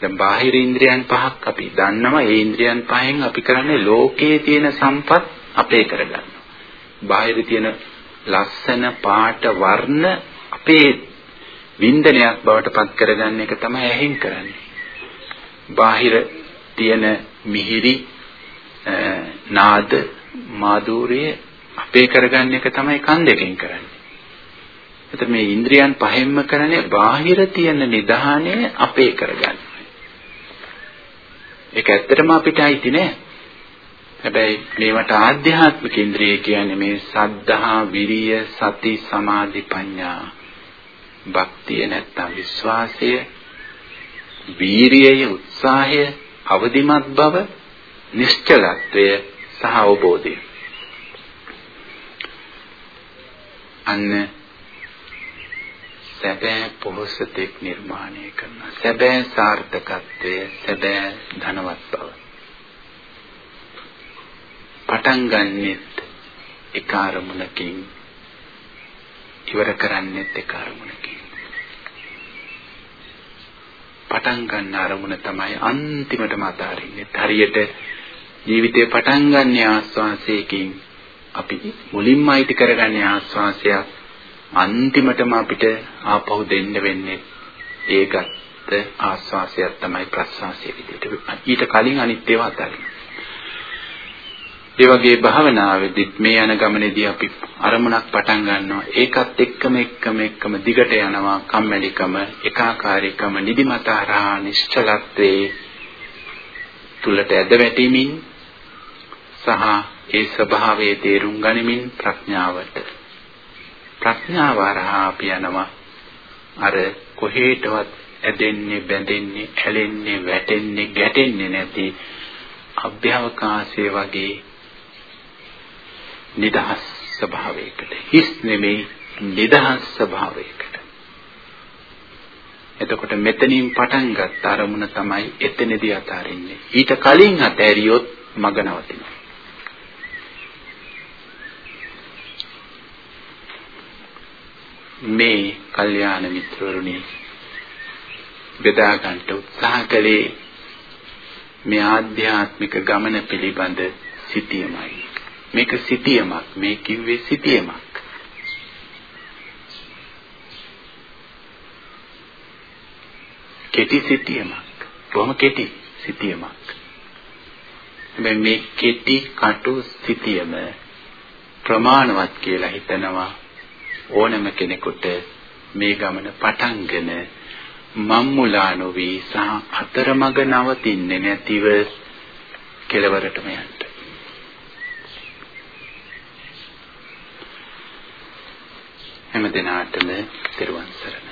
දැන් බාහිර ඉන්ද්‍රියන් පහක් අපි දන්නවා ඒ ඉන්ද්‍රියන් පහෙන් අපි කරන්නේ ලෝකයේ තියෙන සම්පත් අපේ කරගන්නවා බාහිර තියෙන ලස්සන පාට වර්ණ අපේ වින්දනයක් බවට පත් කරගන්න එක තමයි ඇහින් කරන්නේ. බාහිර තියෙන මිහිරි නාද මාధుර්යය අපේ කරගන්න එක තමයි කන් දෙකෙන් කරන්නේ. එතකොට මේ ඉන්ද්‍රියන් පහෙන්ම කරන්නේ බාහිර තියෙන නිධානය අපේ කරගන්න. ඒක ඇත්තටම අපිට අයිති නෑ. හැබැයි මේවට ආධ්‍යාත්මික ඉන්ද්‍රිය කියන්නේ මේ සද්ධා, විරිය, සති, සමාධි, ප්‍රඥා, භක්තිය නැත්තම් විශ්වාසය, වීරියය, උත්සාහය, අවදිමත් බව, නිශ්චලත්වය සහ අවබෝධය. අන්න සැබෑ පොහොසතෙක් නිර්මාණය කරන සැබෑ සාර්ථකත්වය සැබෑ ධනවත් බව පටන් ගන්නෙත් එක අරමුණකින් ඉවර කරන්නෙත් එක අරමුණකින් පටන් ගන්න අරමුණ තමයි අන්තිමටම අතාරින්නේ. හරියට ජීවිතේ පටන් ගන්න ආස්වාසයකින් අපි මුලින්ම අයිති කරගන්නේ ආස්වාසයක් අන්තිමටම අපිට ආපහු දෙන්න වෙන්නේ ඒකත් ආස්වාසයක් තමයි ප්‍රස්වාසය විදිහට. ඊට කලින් අනිත් ඒවා අතාරින්න. ඒ වගේ භාවනාවේදීත් මේ යන ගමනේදී අපි අරමුණක් පටන් ගන්නවා. ඒකත් එක්කම එක්කම එක්කම දිගට යනවා. කම්මැලිකම ඒකාකාරීකම නිදිමතාරා නිශ්චලත්වයේ තුලට ඇද වැටීමින් සහ ඒ ස්වභාවයේ තේරුම් ගනිමින් ප්‍රඥාවට. ප්‍රඥාව හරහා අපි යනවා. අර කොහේටවත් ඇදෙන්නේ බැඳෙන්නේ ඇලෙන්නේ වැටෙන්නේ ගැටෙන්නේ නැති අභ්‍යවකාශයේ වගේ නිදහස් ස්වභාවයකට. හිස් නෙමේ නිදහස් ස්වභාවයකට. එතකොට මෙතනින් පටන් ගත්ත අරමුණ තමයි එතනදී අතාරින්නේ. ඊට කලින් අතෑරියොත් මග නවතිනවා. මේ කල්යාණ මිත්‍රවරුනි බෙදා ගන්න උත්සාහ කළේ මේ ආධ්‍යාත්මික ගමන පිළිබඳ සිටියමයි. මේක සිටියමක් මේ කිව්වේ සිටියමක්. කෙටි සිටියමක්. බොහොම කෙටි සිටියමක්? හැබැයි මේ කෙටි කටු සිටියම ප්‍රමාණවත් කියලා හිතනවා ඕනම කෙනෙකුට මේ ගමන පටන්ගෙන මම්මුලා නොවි සහ අතරමඟ නවතින්නේ නැතිව කෙලවරටම යන්න. හැම දිනාටම තෙරුවන් සරණයි.